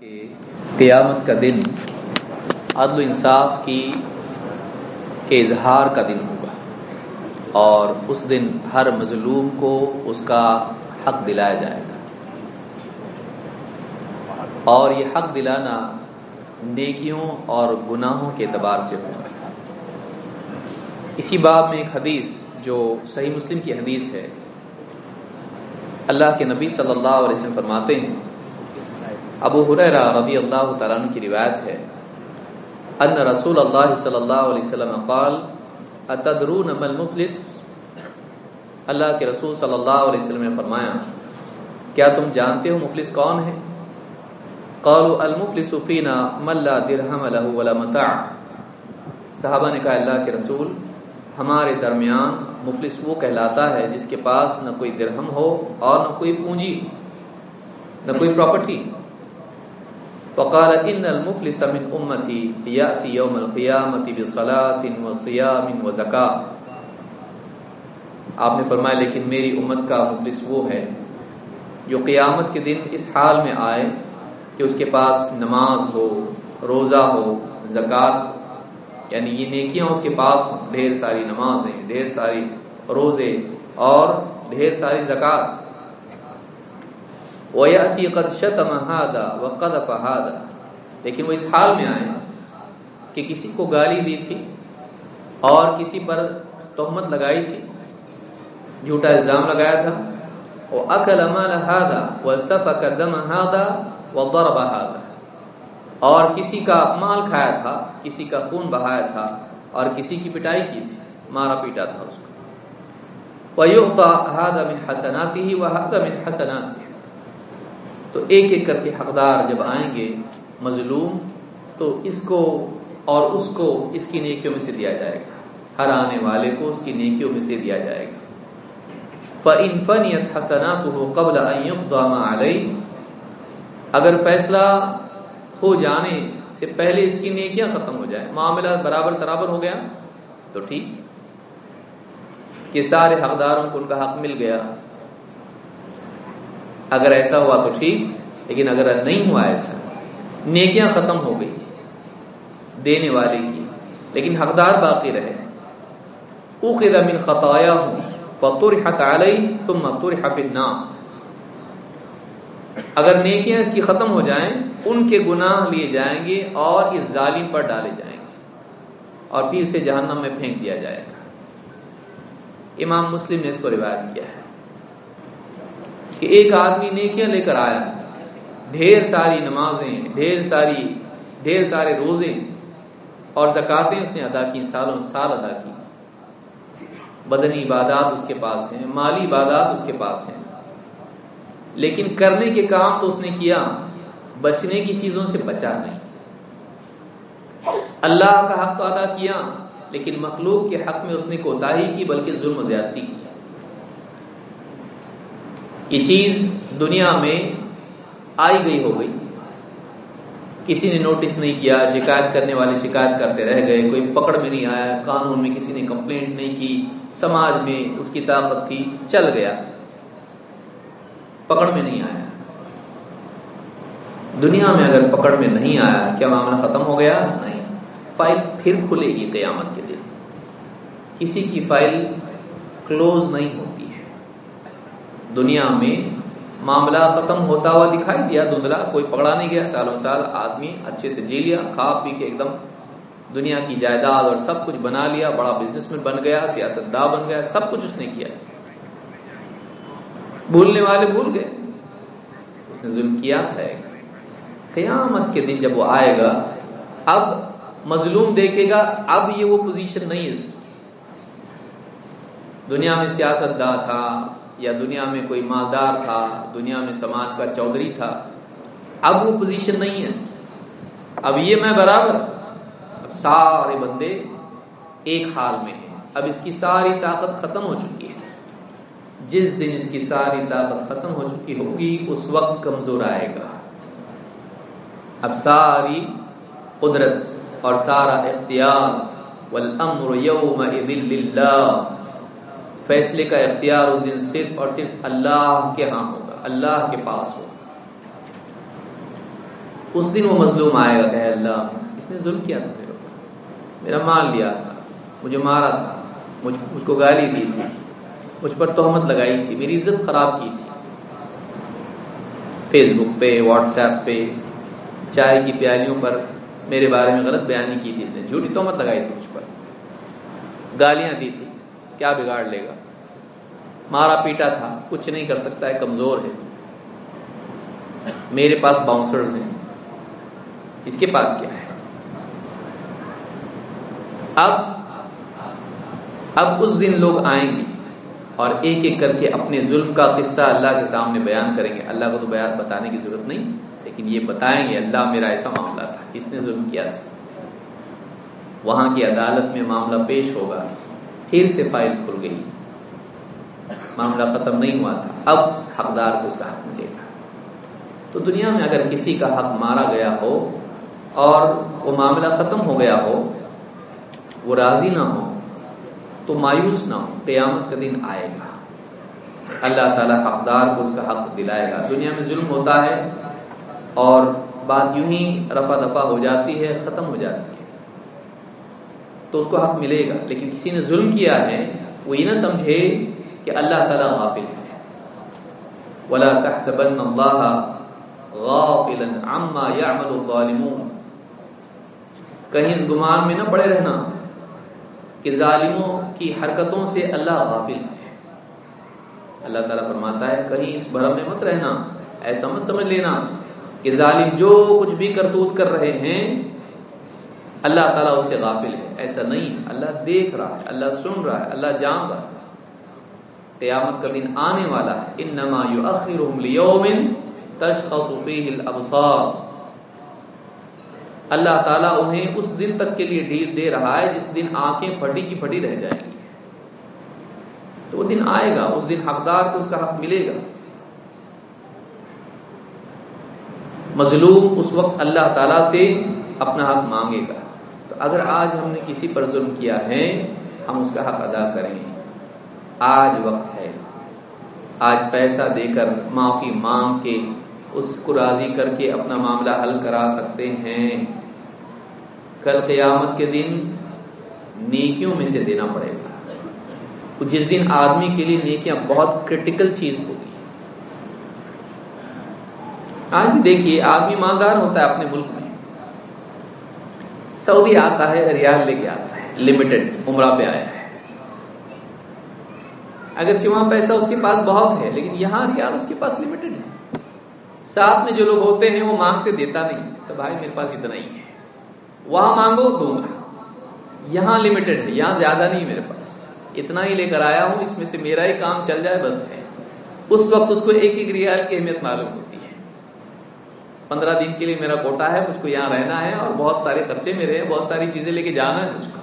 کہ قیامت کا دن عدل و انصاف کی کے اظہار کا دن ہوگا اور اس دن ہر مظلوم کو اس کا حق دلایا جائے گا۔ اور یہ حق دلانا نیکیوں اور گناہوں کے اعتبار سے ہوگا۔ اسی باب میں ایک حدیث جو صحیح مسلم کی حدیث ہے۔ اللہ کے نبی صلی اللہ علیہ وسلم فرماتے ہیں ابو حریرہ رضی اللہ تعالیٰ عنہ کی روایت ہے، ان رسول اللہ صلی اللہ علیہ وسلم قال، اتدرون من المفلس؟ اللہ کے رسول صلی اللہ علیہ وسلم نے فرمایا، کیا تم جانتے ہو مفلس کون ہے؟ قالوا، المفلس فینا من لا درہم له ولا متاع۔ صحابہ نے کہا، اللہ کے رسول، ہمارے درمیان مفلس وہ کہلاتا ہے جس کے پاس نہ کوئی درہم ہو اور نہ کوئی پونجی، نہ کوئی پراپرٹی وقال ان المفلس من امتي ياتي يوم القيامه بصلاه وصيام وزكاه آپ نے فرمایا، لیکن میری امت کا مفلس وہ ہے جو قیامت کے دن اس حال میں آئے کہ اس کے پاس نماز ہو، روزہ ہو زکات یعنی یہ نیکیاں اس کے پاس ڈھیر ساری نمازیں، ڈھیر ساری روزے اور ڈھیر ساری زکات وَيَأْتِي قَدْ شَتَمَ هَذَا وَقَذَفَ هَذَا۔ لیکن وہ اس حال میں آئے کہ کسی کو گالی دی تھی اور کسی پر تہمت لگائی تھی، جھوٹا الزام لگایا تھا۔ وَأَكَلَ مَالَ هَذَا وَسَفَكَ دَمَ هَذَا وَضَرَبَ هَذَا۔ اور کسی کا مال کھایا تھا، کسی کا خون بہایا تھا اور کسی کی پٹائی کی تھی، مارا پیٹا تھا اس کو۔ وَيُعْطَى هَذَا مِنْ حَسَنَاتِهِ وَهَذَا مِنْ حَسَنَاتِهِ۔ تو ایک ایک کر کے حقدار جب آئیں گے مظلوم، تو اس کو اور اس کو اس کی نیکیوں میں سے دیا جائے گا۔ ہر آنے والے کو اس کی نیکیوں میں سے دیا جائے گا۔ فَإِن فَنِيَتْ حَسَنَاتُهُ قَبْلَ أَن يُقْضَى اگر فیصلہ ہو جانے سے پہلے اس کی نیکیاں ختم ہو جائیں، معاملہ برابر سرابر ہو گیا، تو ٹھیک۔ کہ سارے حقداروں کو ان کا حق مل گیا۔ اگر ایسا ہوا تو ٹھیک، لیکن اگر نہیں ہوا ایسا، نیکیاں ختم ہو گئی دینے والے کی، لیکن حقدار باقی رہے۔ اخذ من خطاياهم فطرحت عليه ثم طرح في النار۔ اگر نیکیاں اس کی ختم ہو جائیں، ان کے گناہ لیے جائیں گے اور اس ظالم پر ڈالے جائیں گے۔ اور پھر سے جہنم میں پھینک دیا جائے گا۔ امام مسلم نے اس کو روایت کیا ہے۔ کہ ایک آدمی نیکیاں لے کر آیا، ڈھیر ساری نمازیں، ڈھیر ساری، ڈھیر سارے روزے اور زکاتیں اس نے ادا کی، سالوں سال ادا کی۔ بدنی عبادات اس کے پاس ہیں، مالی عبادات اس کے پاس ہیں۔ لیکن کرنے کے کام تو اس نے کیا، بچنے کی چیزوں سے بچا نہیں۔ اللہ کا حق تو ادا کیا، لیکن مخلوق کے حق میں اس نے کوتاہی کی، بلکہ ظلم و زیادتی کی۔ یہ چیز دنیا میں آئی گئی ہو گئی۔ کسی نے نوٹس نہیں کیا، شکایت کرنے والے شکایت کرتے رہ گئے، کوئی پکڑ میں نہیں آیا، قانون میں کسی نے کمپلینٹ نہیں کی، سماج میں اس کی طاقت تھی، چل گیا۔ پکڑ میں نہیں آیا۔ دنیا میں اگر پکڑ میں نہیں آیا، کیا معاملہ ختم ہو گیا؟ نہیں۔ فائل پھر کھلے گی قیامت کے دن۔ کسی کی فائل کلوز نہیں ہوتی ہے دنیا میں معاملہ ختم ہوتا ہوا دکھائی دیا، دھندلا، کوئی پکڑا نہیں گیا، سالوں سال آدمی اچھے سے جی لیا، کھا پی کے ایک دم دنیا کی جائیداد اور سب کچھ بنا لیا، بڑا بزنس میں بن گیا سیاست داں بن گیا، سب کچھ اس نے کیا۔ بھولنے والے بھول گئے۔ اس نے ظلم کیا ہے۔ قیامت کے دن جب وہ آئے گا، اب مظلوم دیکھے گا، اب یہ وہ پوزیشن نہیں ہے۔ اس کی دنیا میں سیاست داں تھا یا دنیا میں کوئی مالدار تھا، دنیا میں سماج کا چودھری تھا۔ اب وہ پوزیشن نہیں ہے۔ اس کی اب یہ میں برابر۔ اب سارے بندے ایک حال میں ہیں۔ اب اس کی ساری طاقت ختم ہو چکی ہے۔ جس دن اس کی ساری طاقت ختم ہو چکی ہوگی، اس وقت کمزور آئے گا۔ اب ساری قدرت اور سارا اختیار والامر یومئذ للہ فیصلے کا اختیار اس دن صرف اور صرف اللہ کے ہاں ہوگا، اللہ کے پاس ہوگا۔ اس دن وہ مظلوم آئے گا، کہ اللہ، اس نے ظلم کیا تھا میرے اوپر؟ میرا مال لیا تھا، مجھے مارا تھا، مجھ مجھ کو گالی دی تھی، مجھ پر تہمت لگائی تھی، میری عزت خراب کی تھی۔ فیس بک پہ واٹس ایپ پہ، چائے کی پیالیوں پر میرے بارے میں غلط بیانی کی تھی، اس نے جھوٹی تہمت لگائی تھی مجھ پر۔ گالیاں دی تھی، کیا بگاڑ لے گا؟ مارا پیٹا تھا، کچھ نہیں کر سکتا ہے کمزور ہے۔ میرے پاس باؤنسرز ہیں۔ اس کے پاس کیا ہے؟ اب اب اس دن لوگ آئیں گے اور ایک ایک کر کے اپنے ظلم کا قصہ اللہ کے سامنے بیان کریں گے۔ اللہ کو تو بیان بتانے کی ضرورت نہیں، لیکن یہ بتائیں گے، اللہ میرا ایسا معاملہ تھا۔ اس نے ظلم کیا تھا۔ وہاں کی عدالت میں معاملہ پیش ہوگا۔ پھر سے فائل کھل گئی۔ معاملہ ختم نہیں ہوا تھا۔ اب حقدار کو اس کا حق ملے گا۔ تو دنیا میں اگر کسی کا حق مارا گیا ہو اور وہ معاملہ ختم ہو گیا ہو، وہ راضی نہ ہو، تو مایوس نہ ہو، قیامت کا دن آئے گا۔ اللہ تعالی حقدار کو اس کا حق دلائے گا۔ دنیا میں ظلم ہوتا ہے اور بات یوں ہی رفا دفا ہو جاتی ہے، ختم ہو جاتی ہے۔ تو اس کو حق ملے گا۔ لیکن کسی نے ظلم کیا ہے، وہ یہ نہ سمجھے کہ اللہ تعالیٰ غافل ہے۔ ولا تحسبن اللہ غافلا عما يعمل الظالمون۔ کہیں اس گمان میں نہ پڑے رہنا کہ ظالموں کی حرکتوں سے اللہ غافل ہے۔ اللہ تعالیٰ فرماتا ہے، کہیں اس بھرم میں مت رہنا، ایسا مت سمجھ لینا کہ ظالم جو کچھ بھی کرتوت کر رہے ہیں، اللہ تعالیٰ اس سے غافل ہے۔ ایسا نہیں ہے اللہ دیکھ رہا ہے، اللہ سن رہا ہے، اللہ جان رہا ہے۔ قیامت کا دن آنے والا ہے۔ انما یؤخرهم لیوم تشخص فیہ الابصار۔ اللہ تعالیٰ انہیں اس دن تک کے لیے ڈھیل دے رہا ہے جس دن آنکھیں پھٹی کی پھٹی رہ جائیں گی۔ تو وہ دن آئے گا، اس دن حقدار کو اس کا حق ملے گا۔ مظلوم اس وقت اللہ تعالی سے اپنا حق مانگے گا۔ تو اگر آج ہم نے کسی پر ظلم کیا ہے، ہم اس کا حق ادا کریں۔ آج وقت ہے۔ آج پیسہ دے کر معافی مانگ کے اس کو راضی کر کے اپنا معاملہ حل کرا سکتے ہیں۔ کل قیامت کے دن نیکیوں میں سے دینا پڑے گا۔ جس دن آدمی کے لیے نیکیاں بہت کریٹیکل چیز ہوگی آج دیکھیے، آدمی ماندار ہوتا ہے اپنے ملک میں۔ سعودی آتا ہے، ریال لے کے آتا ہے لمیٹڈ عمرہ پہ آیا ہے۔ اگر وہاں پیسہ اس کے پاس بہت ہے، لیکن یہاں ریال اس کے پاس لمیٹڈ ہے۔ ساتھ میں جو لوگ ہوتے ہیں، وہ مانگتے دیتا نہیں۔ تو بھائی، میرے پاس اتنا ہی ہے۔ وہاں مانگو، دوں گا۔ یہاں لمیٹڈ ہے، یہاں زیادہ نہیں میرے پاس۔ اتنا ہی لے کر آیا ہوں، اس میں سے میرا ہی کام چل جائے، بس ہے۔ اس وقت اس کو ایک ایک ریال کی اہمیت معلوم ہوتی ہے۔ پندرہ دن کے لیے میرا کوٹا ہے، مجھ کو یہاں رہنا ہے اور بہت سارے خرچے میرے ہیں، بہت ساری چیزیں لے کے جانا ہے مجھ کو۔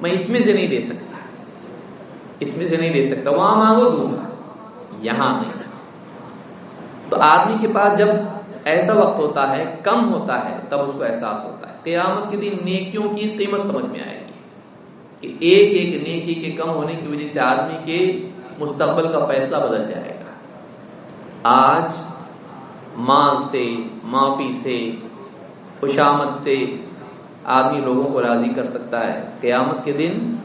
میں اس میں سے نہیں دے سکتا۔ اس میں سے نہیں دے سکتا۔ وہاں مانگو دوں گا۔ یہاں نہیں۔ تو آدمی کے پاس جب ایسا وقت ہوتا ہے، کم ہوتا ہے، تب اس کو احساس ہوتا ہے۔ قیامت کے دن نیکیوں کی قیمت سمجھ میں آئے گی۔ کہ ایک ایک نیکی کے کم ہونے کی وجہ سے آدمی کے مستقبل کا فیصلہ بدل جائے گا۔ آج مال سے، معافی سے، خوشامد سے آدمی لوگوں کو راضی کر سکتا ہے۔ قیامت کے دن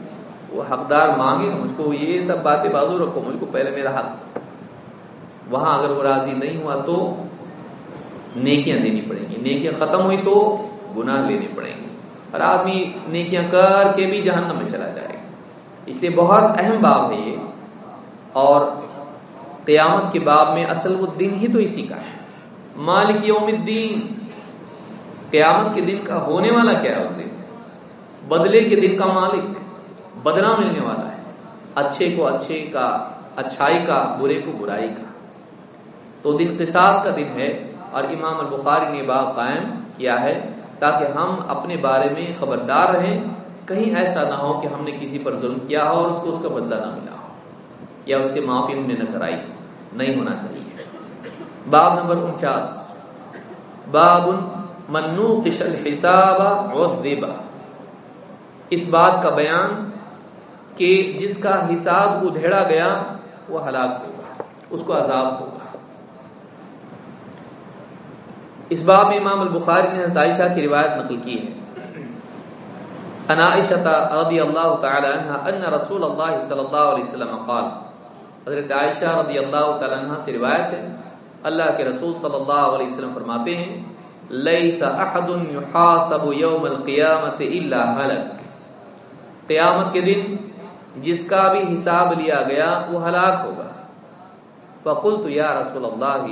وہ حقدار مانگے مجھ کو یہ سب باتیں بازو رکھو، مجھ کو پہلے میرا حق وہاں اگر وہ راضی نہیں ہوا تو نیکیاں دینی پڑیں گی۔ نیکیاں ختم ہوئی تو گناہ لینے پڑیں گے۔ اور آدمی نیکیاں کر کے بھی جہنم میں چلا جائے گا۔ اس لیے بہت اہم باب ہے یہ۔ اور قیامت کے باب میں اصل وہ دن ہی تو اسی کا ہے۔ مالک یوم الدین، قیامت کے دن کا ہونے والا کیا ہے اس دن؟ بدلے کے دن کا مالک۔ بدلا ملنے والا ہے۔ اچھے کو اچھے کا، اچھائی کا، برے کو برائی کا۔ تو دن قصاص کا دن ہے اور امام البخاری نے باب قائم کیا ہے تاکہ ہم اپنے بارے میں خبردار رہیں۔ کہیں ایسا نہ ہو کہ ہم نے کسی پر ظلم کیا ہو اور اس کو اس کا بدلہ نہ ملا ہو۔ یا اس سے معافی ہم نے نہ کرائی نہیں ہونا چاہیے۔ باب نمبر انچاس۔ باب منو کشل حساب اور اس بات کا بیان کہ جس کا حساب ادھیڑا گیا وہ ہلاک ہوگا اس کو عذاب ہوگا اس باب میں امام البخاری نے عائشہ کی روایت نقل کی ہے۔ ان عائشہ رضی اللہ تعالی عنہ ان رسول اللہ صلی اللہ علیہ وسلم قال، حضرت عائشہ رضی اللہ تعالی عنہ سے روایت ہے، اللہ کے رسول صلی اللہ علیہ وسلم فرماتے ہیں، لیس احد يحاسب يوم القیامت الا هلك قیامت کے دن جس کا بھی حساب لیا گیا وہ ہلاک ہوگا۔ فقلت یا رسول اللہ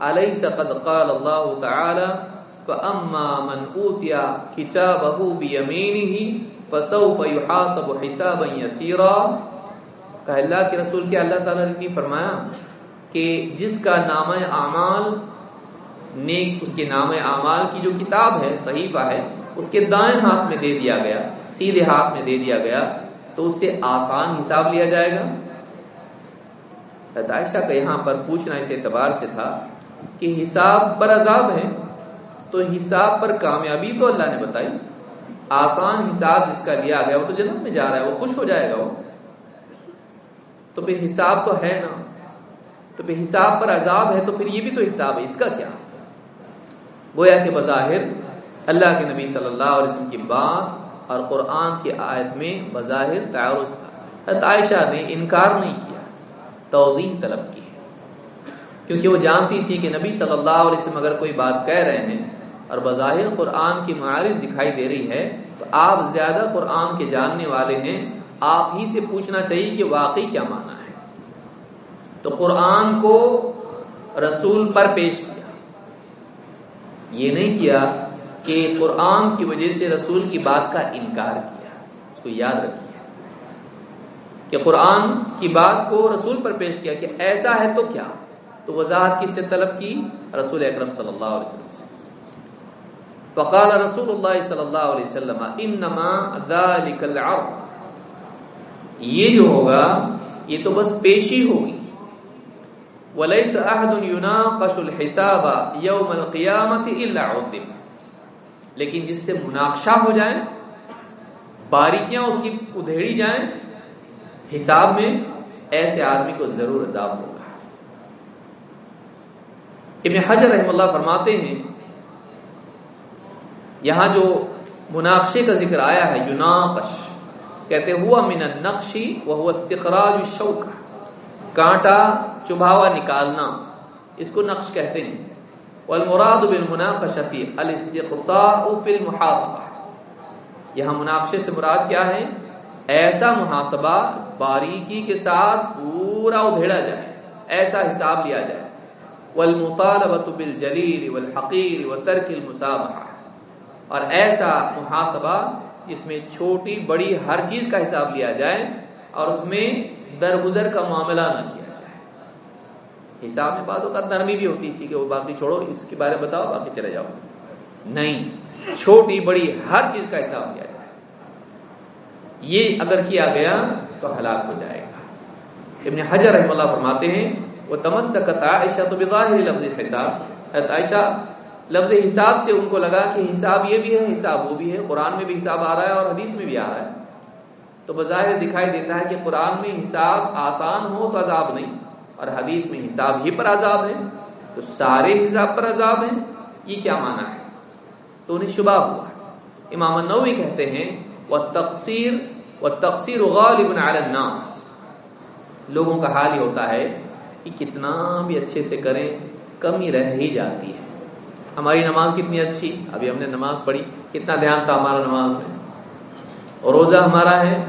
علیس قد قال اللہ تعالی، فاما من اوتي كتابه بيمينه فسوف يحاسب حسابا يسيرا کہ اللہ کے رسول کیا اللہ تعالی نے فرمایا کہ جس کا نام اعمال، نیک اس کے نام اعمال کی جو کتاب ہے، صحیفہ ہے، اس کے دائیں ہاتھ میں دے دیا گیا، سیدھے ہاتھ میں دے دیا گیا۔ تو اس سے آسان حساب لیا جائے گا۔ عائشہ کا یہاں پر پوچھنا اس اعتبار سے تھا کہ حساب پر عذاب ہے تو حساب پر کامیابی تو اللہ نے بتائی۔ آسان حساب جس کا لیا گیا وہ تو جنت میں جا رہا ہے، وہ خوش ہو جائے گا وہ۔ تو پھر حساب تو ہے نا۔ تو پھر حساب پر عذاب ہے تو پھر یہ بھی تو حساب ہے، اس کا کیا؟ گویا کہ بظاہر اللہ کے نبی صلی اللہ علیہ وسلم کی بات اور قرآن کی آیت میں بظاہر تعارض تھا۔ عائشہ نے انکار نہیں کیا، توضیح طلب کی۔ کیونکہ وہ جانتی تھی کہ نبی صلی اللہ علیہ وسلم اگر کوئی بات کہہ رہے ہیں اور بظاہر قرآن کی معارض دکھائی دے رہی ہے، تو آپ زیادہ قرآن کے جاننے والے ہیں۔ آپ ہی سے پوچھنا چاہیے کہ واقعی کیا مانا ہے۔ تو قرآن کو رسول پر پیش کیا۔ یہ نہیں کیا کہ قرآن کی وجہ سے رسول کی بات کا انکار کیا۔ اس کو یاد رکھیے۔ کہ قرآن کی بات کو رسول پر پیش کیا کہ ایسا ہے تو کیا؟ تو وضاحت کس سے طلب کی؟ رسول اکرم صلی اللہ علیہ وسلم سے۔ فقال رسول اللہ صلی اللہ علیہ وسلم، انما ذلك العرض. یہ جو ہوگا، یہ تو بس پیشی ہوگی۔ وليس احد يناقش الحساب يوم القيامه الا عذب لیکن جس سے مناقشہ ہو جائے، باریکیاں اس کی ادھیڑی جائیں، حساب میں ایسے آدمی کو ضرور عذاب ہوگا۔ ابن حجر رحم اللہ فرماتے ہیں، یہاں جو مناقشے کا ذکر آیا ہے، یوناقش، کہتے ہوا من النقشی وہ استخراج الشوک کانٹا چبھاوا نکالنا، اس کو نقش کہتے ہیں۔ والمراد بالمناقشة الاستقصاء في المحاسبہ یہاں مناقشے سے مراد کیا ہے؟ ایسا محاسبہ باریکی کے ساتھ پورا ادھیڑا جائے، ایسا حساب لیا جائے. والمطالبة بالجلیل والحقیر وترک المسامحہ. اور ایسا محاسبہ جس میں چھوٹی بڑی ہر چیز کا حساب لیا جائے اور اس میں درگزر کا معاملہ نہ کیا حساب میں باتوں کا نرمی بھی ہوتی تھی کہ وہ باقی چھوڑو، اس کے بارے میں بتاؤ، باقی چلے جاؤ۔ نہیں، چھوٹی بڑی ہر چیز کا حساب لیا جائے۔ یہ اگر کیا گیا تو ہلاک ہو جائے گا۔ ابن حجر رحم اللہ فرماتے ہیں وہ تمسکت عائشہ تو بظاہر لفظ حساب۔ عائشہ لفظ حساب سے ان کو لگا کہ حساب یہ بھی ہے، حساب وہ بھی ہے۔ قرآن میں بھی حساب آ رہا ہے اور حدیث میں بھی آ رہا ہے۔ تو بظاہر دکھائی دیتا ہے کہ قرآن میں حساب آسان ہو تو عذاب نہیں۔ اور حدیث میں حساب ہی پر عذاب ہے، تو سارے حساب پر عذاب ہیں، یہ کیا مانا ہے؟ تو انہیں شبہ ہوا۔ امام النووی کہتے ہیں وہ تقسیر و تقسیر غالب الناس۔ لوگوں کا حال یہ ہوتا ہے کہ کتنا بھی اچھے سے کریں کمی رہ ہی جاتی ہے۔ ہماری نماز کتنی اچھی۔ ابھی ہم نے نماز پڑھی، کتنا دھیان تھا ہمارا نماز میں۔ اور روزہ ہمارا ہے،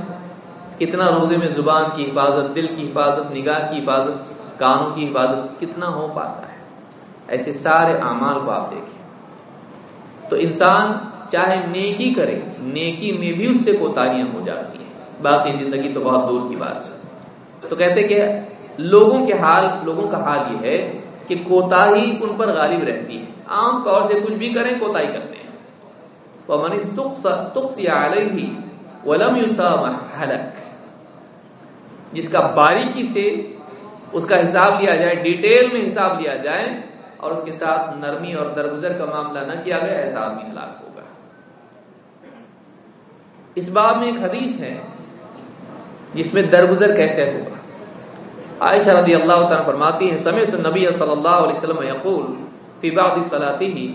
کتنا روزے میں زبان کی حفاظت، دل کی حفاظت، نگاہ کی حفاظت کانوں کی حفاظت کتنا ہو پاتا ہے۔ ایسے سارے اعمال کو آپ دیکھیں۔ تو انسان چاہے نیکی کرے، نیکی میں بھی اس سے کوتاہیاں ہو جاتی ہیں۔ باقی زندگی تو بہت دور کی بات ہے۔ تو کہتے کہ لوگوں کے حال، لوگوں کا حال یہ ہے کہ کوتا ہی ان پر غالب رہتی ہے۔ عام طور سے کچھ بھی کریں کوتا کرتے ہیں۔ ولم جس کا باریکی سے اس کا حساب لیا جائے، ڈیٹیل میں حساب لیا جائے اور اس کے ساتھ نرمی اور درگزر کا معاملہ نہ کیا گیا، ایسا آدمی ہلاک ہوگا اس باب میں ایک حدیث ہے جس میں درگزر کیسے ہوگا؟ عائشہ رضی اللہ تعالیٰ فرماتی ہیں سمیت النبی صلی اللہ علیہ وسلم یقول فی بعض صلاتی ہی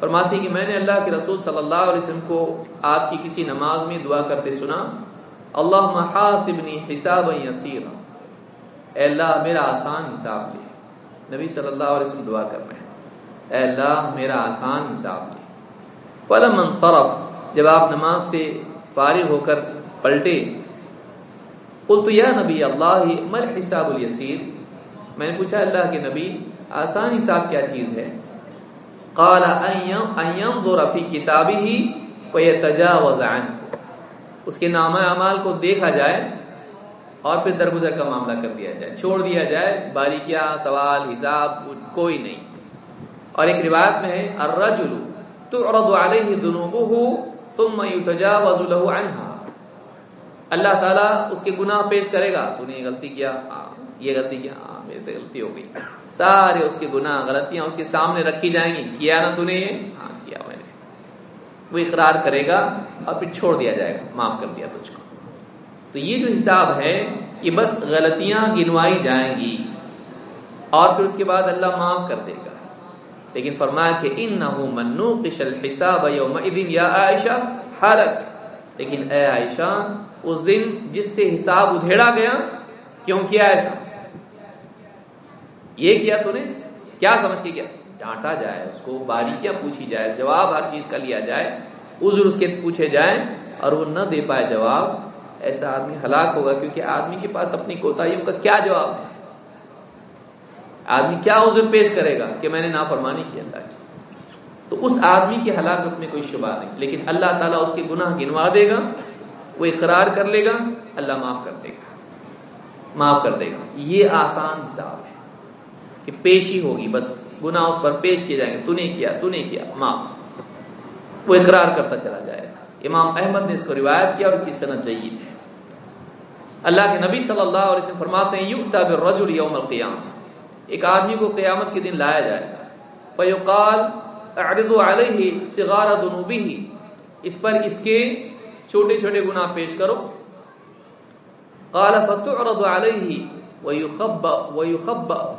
فرماتی کہ میں نے اللہ کے رسول صلی اللہ علیہ وسلم کو آپ کی کسی نماز میں دعا کرتے سنا اللہ محاسبنی حساب یسیر اے اللہ میرا آسان حساب لے نبی صلی اللہ علیہ وسلم دعا کر رہے ہیں۔ اے اللہ میرا آسان حساب لے فلم انصرف۔ جب آپ نماز سے فارغ ہو کر پلٹے، قلت یا نبی اللہ مل حساب الیسیر؟ میں نے پوچھا، اللہ کے نبی، آسان حساب کیا چیز ہے؟ قال، ان ينظر في كتابه ويتجاوز عنه اس کے نامہ اعمال کو دیکھا جائے اور پھر درگزر کا معاملہ کر دیا جائے۔ چھوڑ دیا جائے، باریکیاں، سوال، حساب، کوئی نہیں۔ اور ایک روایت میں ہے، الرجل تعرض عليه ذنوبه ثم يتجاوز له عنها اللہ تعالیٰ اس کے گناہ پیش کرے گا، تو نے یہ غلطی کیا؟ یہ غلطی کیا؟ میرے سے غلطی ہو گئی۔ سارے اس کے گناہ، غلطیاں اس کے سامنے رکھی جائیں گی۔ کیا نا تو نے یہ؟ ہاں کیا میں نے۔ وہ اقرار کرے گا اور پھر چھوڑ دیا جائے گا، معاف کر دیا تجھ کو۔ تو یہ جو حساب ہے یہ بس غلطیاں گنوائی جائیں گی اور پھر اس کے بعد اللہ معاف کر دے گا۔ لیکن فرمایا کہ ان نہ منو کشل حساب یا عائشہ، حرک۔ لیکن اے عائشہ، اس دن جس سے حساب ادھیڑا گیا، کیوں کیا ایسا؟ یہ کیا تو نے؟ کیا سمجھ کے کیا؟ ڈانٹا جائے، اس کو باریکیاں پوچھی جائے، جواب ہر چیز کا لیا جائے، عذر اس کے پوچھے جائیں اور وہ نہ دے پائے جواب ایسا آدمی ہلاک ہوگا کیونکہ آدمی کے پاس اپنی کوتاہیوں کا کیا جواب ہے؟ آدمی کیا عذر پیش کرے گا کہ میں نے نافرمانی کی اللہ کی؟ تو اس آدمی کی ہلاکت میں کوئی شبہ نہیں، لیکن اللہ تعالیٰ اس کے گناہ گنوا دے گا، وہ اقرار کر لے گا، اللہ معاف کر دے گا، معاف کر دے گا۔ یہ آسان حساب ہے کہ پیشی ہوگی، بس گناہ اس پر پیش کیے جائیں گے، تو نے کیا، تو نے کیا، معاف۔ وہ اقرار کرتا چلا جائے گا۔ امام احمد نے اس کو روایت کیا اور اس کی صنعت جید ہے۔ اللہ کے نبی صلی اللہ علیہ وسلم فرماتے ہیں یؤتا بالرجل یوم القیام ایک آدمی کو قیامت کے دن لایا جائے گا۔ فیقال اعرضوا علیہ صغار ذنوبہ۔ اس پر اس کے چھوٹے چھوٹے گناہ پیش کرو۔ قال، فتعرض علیہ ويخبأ ويخبأ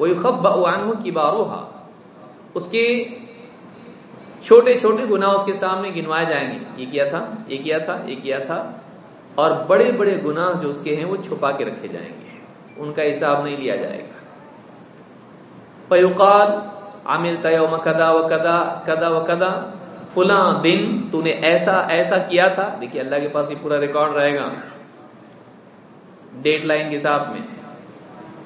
ويخبأ عنه كبارها اس کے چھوٹے چھوٹے گناہ اس کے سامنے گنوائے جائیں گے۔ یہ کیا تھا؟ یہ کیا تھا؟ یہ کیا تھا؟ اور بڑے بڑے گناہ جو اس کے ہیں وہ چھپا کے رکھے جائیں گے۔ ان کا حساب نہیں لیا جائے گا۔ فیقال عامل تیوم کدا و کدا کدا و کدا فلاں دن تو نے ایسا ایسا کیا تھا؟ دیکھیے اللہ کے پاس یہ پورا ریکارڈ رہے گا۔ ڈیٹ لائن کے ساتھ میں۔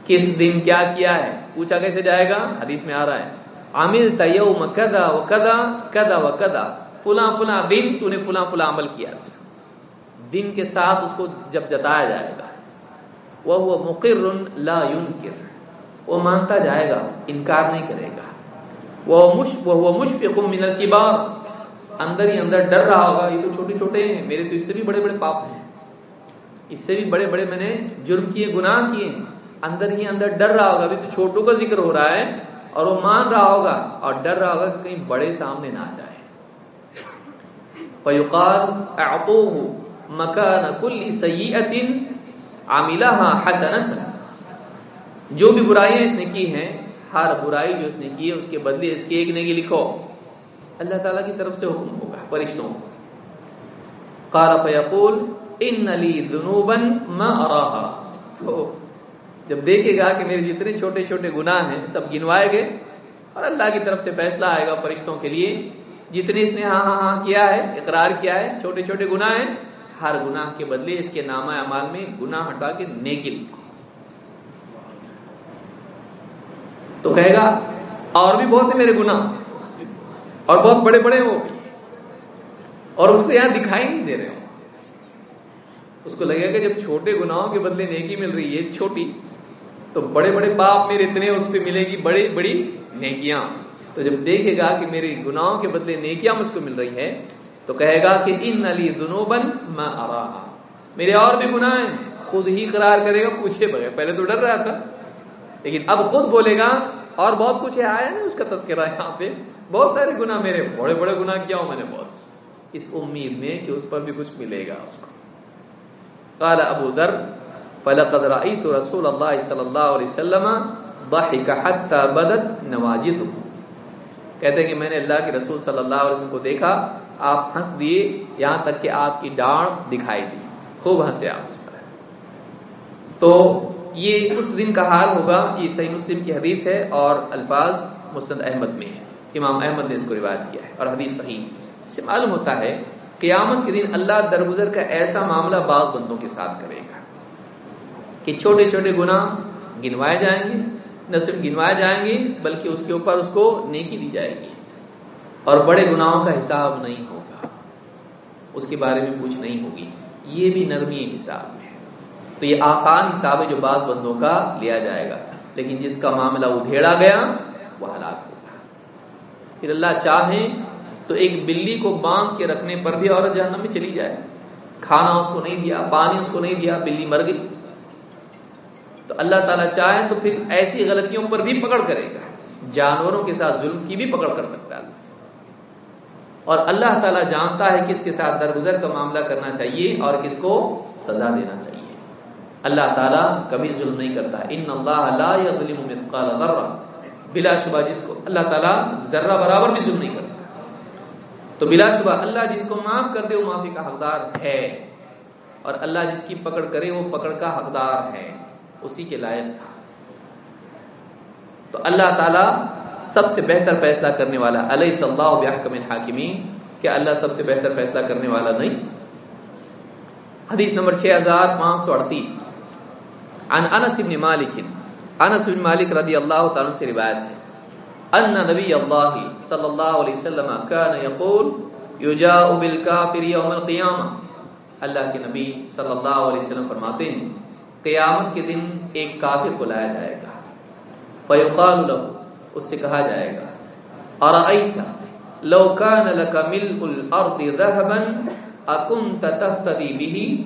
کس دن کیا کیا ہے؟ پوچھا کیسے جائے گا؟ حدیث میں آ رہا ہے۔ عامل تیوم کدا و کدا کدا و کدا فلاں فلاں دن تو نے فلاں فلاں عمل کیا۔ تھا دن کے ساتھ اس کو جب جتایا جائے گا۔ وہ مقر لا ينکر وہ مانتا جائے گا، انکار نہیں کرے گا۔ وہ وہ مشفق من الکبار اندر ہی اندر ڈر رہا ہوگا، یہ تو چھوٹے چھوٹے ہیں، میرے تو اس سے بھی بڑے بڑے پاپ ہیں۔ اس سے بھی بڑے بڑے میں نے جرم کیے، گناہ کیے ہیں۔ اندر ہی اندر ڈر رہا ہوگا، ابھی تو چھوٹوں کا ذکر ہو رہا ہے۔ اور وہ مان رہا ہوگا اور ڈر رہا ہوگا کہ کہیں بڑے سامنے نہ آ جائے۔ فیقال اعطوه مکان کل سیئت عاملها حسنه جو بھی برائیاں اس نے کی ہیں، ہر برائی جو اس نے کی ہے، اس کے بدلے اس کی ایک نیکی لکھو۔ اللہ تعالیٰ کی طرف سے حکم ہوگا، فرشتوں قال فیقول، ان لی ذنوبا ما اراها۔ تو جب دیکھے گا کہ میرے جتنے چھوٹے چھوٹے گناہ ہیں سب گنوائے گئے اور اللہ کی طرف سے فیصلہ آئے گا فرشتوں کے لیے، جتنے اس نے ہاں ہاں ہاں کیا ہے، اقرار کیا ہے، چھوٹے چھوٹے گناہ ہیں، ہر گناہ کے بدلے اس کے نامہ اعمال میں گناہ ہٹا کے نیکی لکھو تو کہے گا، اور بھی بہت ہیں میرے گناہ، اور بہت بڑے بڑے وہ اور اس کو یہاں دکھائی نہیں دے رہے ہو۔ اس کو لگے گا جب چھوٹے گناہوں کے بدلے نیکی مل رہی ہے، چھوٹی تو بڑے بڑے پاپ میرے اتنے اس پہ ملے گی بڑی بڑی نیکیاں۔ تو جب دیکھے گا کہ میری گناہوں کے بدلے نیکیاں مجھ کو مل رہی ہے تو کہے گا کہ ان علی دنوبن میں میرے اور بھی گناہ ہیں، خود ہی قرار کرے گا، پوچھے بغیر۔ پہلے تو ڈر رہا تھا، لیکن اب خود بولے گا، اور بہت کچھ آیا نا اس کا تذکرہ یہاں پہ۔ بہت سارے گناہ میرے، بڑے بڑے گناہ کیا ہوں میں نے بہت۔ اس امید میں کہ اس پر بھی کچھ ملے گا اس کو۔ قال ابو ذر فلقد رأيت رسول الله صلی اللہ علیہ وسلم ضحك حتى بدت نواجذه. کہتے ہیں کہ میں نے اللہ کے رسول صلی اللہ علیہ وسلم کو دیکھا، آپ ہنس دیے، یہاں تک کہ آپ کی ڈانٹ دکھائی دی۔ خوب ہنسے آپ اس پر۔ تو یہ اس دن کا حال ہوگا یہ صحیح مسلم کی حدیث ہے اور الفاظ مستند احمد میں ہے امام احمد نے اس کو روایت کیا ہے اور حدیث صحیح۔ اس سے معلوم ہوتا ہے، قیامت کے دن اللہ درگزر کا ایسا معاملہ بعض بندوں کے ساتھ کرے گا۔ کہ چھوٹے چھوٹے گناہ گنوائے جائیں گے، نہ صرف گنوائے جائیں گے، بلکہ اس کے اوپر اس کو نیکی دی جائے گی۔ اور بڑے گناہوں کا حساب نہیں ہوگا۔ اس کے بارے میں پوچھ نہیں ہوگی۔ یہ بھی نرمی حساب میں ہے۔ تو یہ آسان حساب ہے جو بعض بندوں کا لیا جائے گا۔ لیکن جس کا معاملہ ادھیڑا گیا، وہ ہلاک ہوگا پھر اللہ چاہیں تو ایک بلی کو باندھ کے رکھنے پر بھی عورت جہنم میں چلی جائے۔ کھانا اس کو نہیں دیا، پانی اس کو نہیں دیا، بلی مر گئی۔ تو اللہ تعالیٰ چاہے تو پھر ایسی غلطیوں پر بھی پکڑ کرے گا۔ جانوروں کے ساتھ ظلم کی بھی پکڑ کر سکتا ہے۔ اور اللہ تعالیٰ جانتا ہے کس کے ساتھ درگزر کا معاملہ کرنا چاہیے اور کس کو سزا دینا چاہیے۔ اللہ تعالیٰ کبھی ظلم نہیں کرتا۔ ان اللہ لا مثقال ذرہ۔ بلا شبہ جس کو اللہ تعالیٰ ذرہ برابر بھی ظلم نہیں کرتا۔ تو بلا شبہ اللہ جس کو معاف کر دے وہ معافی کا حقدار ہے۔ اور اللہ جس کی پکڑ کرے وہ پکڑ کا حقدار ہے۔ اسی کے لائق تھا۔ تو اللہ تعالی سب سے بہتر فیصلہ کرنے والا، علیہ صلی اللہ بحکم الحاکمین کیا اللہ سب سے بہتر فیصلہ کرنے والا نہیں۔ حدیث نمبر 6538 عن انس بن مالک، انس بن مالک رضی اللہ تعالی سے روایت ہے۔ ان نبی اللہ صلی اللہ علیہ وسلم کان یقول، یجاء بالکافر یوم القیامہ۔ اللہ کے نبی صلی اللہ علیہ وسلم فرماتے ہیں قیامت کے دن ایک کافر کو لایا جائے گا۔ فیقال له، اس سے کہا جائے گا ارأیت لو کان لك ملء الارض ذهبا اكنت تهتدي به؟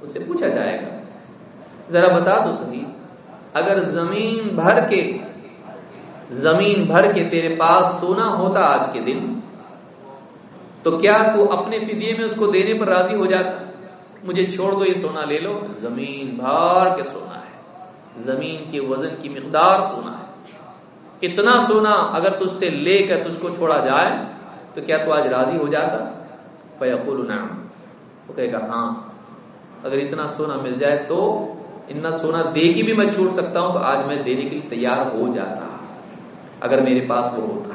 اس سے پوچھا جائے گا۔ ذرا بتا تو صحیح اگر زمین بھر کے، زمین بھر کے تیرے پاس سونا ہوتا آج کے دن، تو کیا تو اپنے فدیے میں اس کو دینے پر راضی ہو جاتا؟ مجھے چھوڑ دو، یہ سونا لے لو۔ زمین بھر کے سونا ہے۔ زمین کے وزن کی مقدار سونا ہے۔ اتنا سونا اگر تجھ سے لے کر تجھ کو چھوڑا جائے، تو کیا تو آج راضی ہو جاتا؟ فیقول نعم۔ وہ کہے گا ہاں۔ اگر اتنا سونا مل جائے تو اتنا سونا دے کے بھی میں چھوڑ سکتا ہوں، تو آج میں دینے کے لیے تیار ہو جاتا۔ اگر میرے پاس وہ ہوتا۔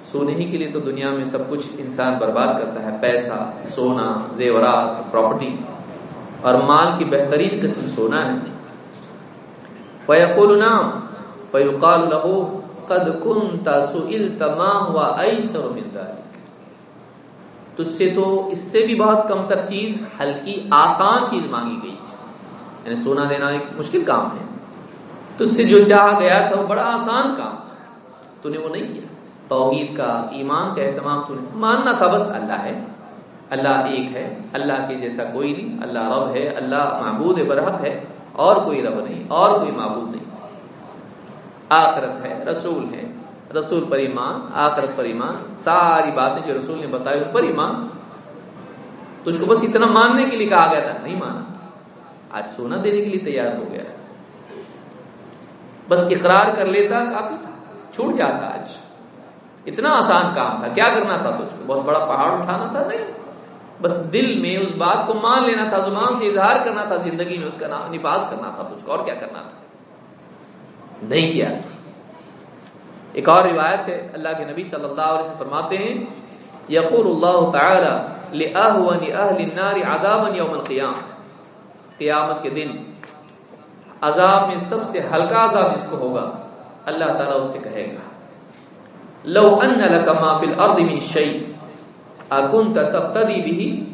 سونے ہی کے لیے تو دنیا میں سب کچھ انسان برباد کرتا ہے، پیسہ، سونا، زیورات پراپرٹی اور مال کی بہترین قسم سونا ہے۔ فیقول نام فیقال له، قد كنت سئلت ما هو ايسر من ذلك۔ تجھ سے تو اس سے بھی بہت کم تر چیز، ہلکی، آسان چیز مانگی گئی تھی۔ یعنی سونا دینا ایک مشکل کام ہے۔ تجھ سے جو چاہا گیا تھا، وہ بڑا آسان کام تھا۔ تو نے وہ نہیں کیا۔ توحید کا ایمان کا اہتمام تو ماننا تھا بس اللہ ہے۔ اللہ ایک ہے۔ اللہ کے جیسا کوئی نہیں۔ اللہ رب ہے۔ اللہ معبود برحق ہے۔ اور کوئی رب نہیں۔ اور کوئی معبود نہیں۔ آخرت ہے۔ رسول ہے۔ رسول پر ایمان، آخرت پر ایمان۔ ساری باتیں جو رسول نے بتائی ان پر ایمان۔ تجھ کو بس اتنا ماننے کے لیے کہا گیا تھا۔ نہیں مانا۔ آج سونا دینے کے لیے تیار ہو گیا۔ بس اقرار کر لیتا کافی تھا۔ چھوٹ جاتا آج۔ اتنا آسان کام تھا۔ کیا کرنا تھا تجھ کو؟ بہت بڑا پہاڑ اٹھانا تھا؟ نہیں۔ بس دل میں اس بات کو مان لینا تھا، زبان سے اظہار کرنا تھا، زندگی میں اس کا نفاذ کرنا تھا تجھ کو۔ اور کیا کرنا تھا؟ نہیں کیا۔ ایک اور روایت ہے، اللہ کے نبی صلی اللہ علیہ وسلم فرماتے ہیں، یقول اللہ تعالی لأهون النار عذابا يوم قیامت کے دن عذاب میں سب سے ہلکا عذاب جس کو ہوگا، اللہ تعالیٰ اس سے کہے گا۔ لو ان لك ما في الارض من شيء. اكنت تقتدي به.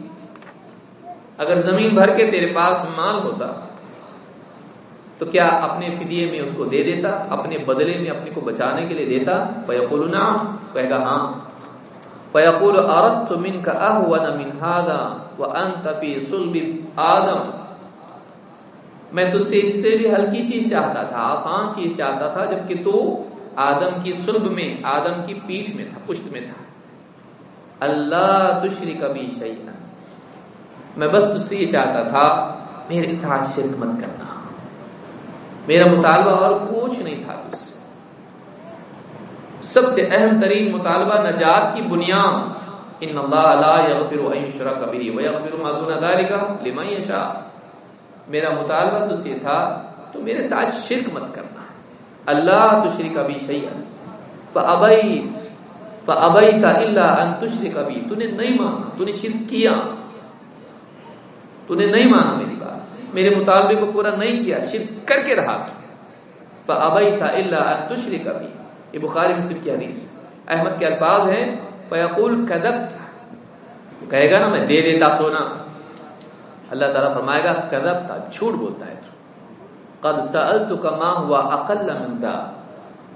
اگر زمین بھر کے تیرے پاس مال ہوتا، تو کیا اپنے فدیے میں اس کو دے دیتا؟ اپنے بدلے میں اپنے کو بچانے کے لیے دیتا؟ فیقول نعم، کہے گا ہاں۔ فیقول اردت منك اهون من هذا وانت في صلب آدم۔ میں تجھ سے اس سے بھی ہلکی چیز چاہتا تھا، آسان چیز چاہتا تھا، جبکہ تو آدم کی سلب میں، آدم کی پیٹھ میں تھا، پشت میں تھا۔ اللہ تشری کبھی شیئا۔ میں بس تجھ سے یہ چاہتا تھا، میرے ساتھ شرک مت کرنا۔ میرا مطالبہ اور کچھ نہیں تھا تجھ سے۔ سب سے اہم ترین مطالبہ نجات کی بنیاد، ان اللہ لا یغفر ان یشرک به ویغفر ما دون ذلك لمن یشاء۔ میرا مطالبہ تو سے تھا، تو میرے ساتھ شرک مت کرنا۔ اللہ تشرک بھی شیئا فابیت فابیت الا ان تشرک بھی تو نے نہیں مانا تو نے شرک کیا؟ تو نے نہیں مانا میری بات۔ میرے مطالبے کو پورا نہیں کیا، شرک کر کے رہا تو۔ فابیت الا ان تشرک بھی یہ بخاری مسلم کی حدیث احمد کے الفاظ ہیں فیقول کذبت کہے گا نا، میں دے دیتا سونا۔ اللہ تعالیٰ فرمائے گا کذب تھا جھوٹ بولتا ہے تو۔ قد سألتك ما ہوا اقل من دا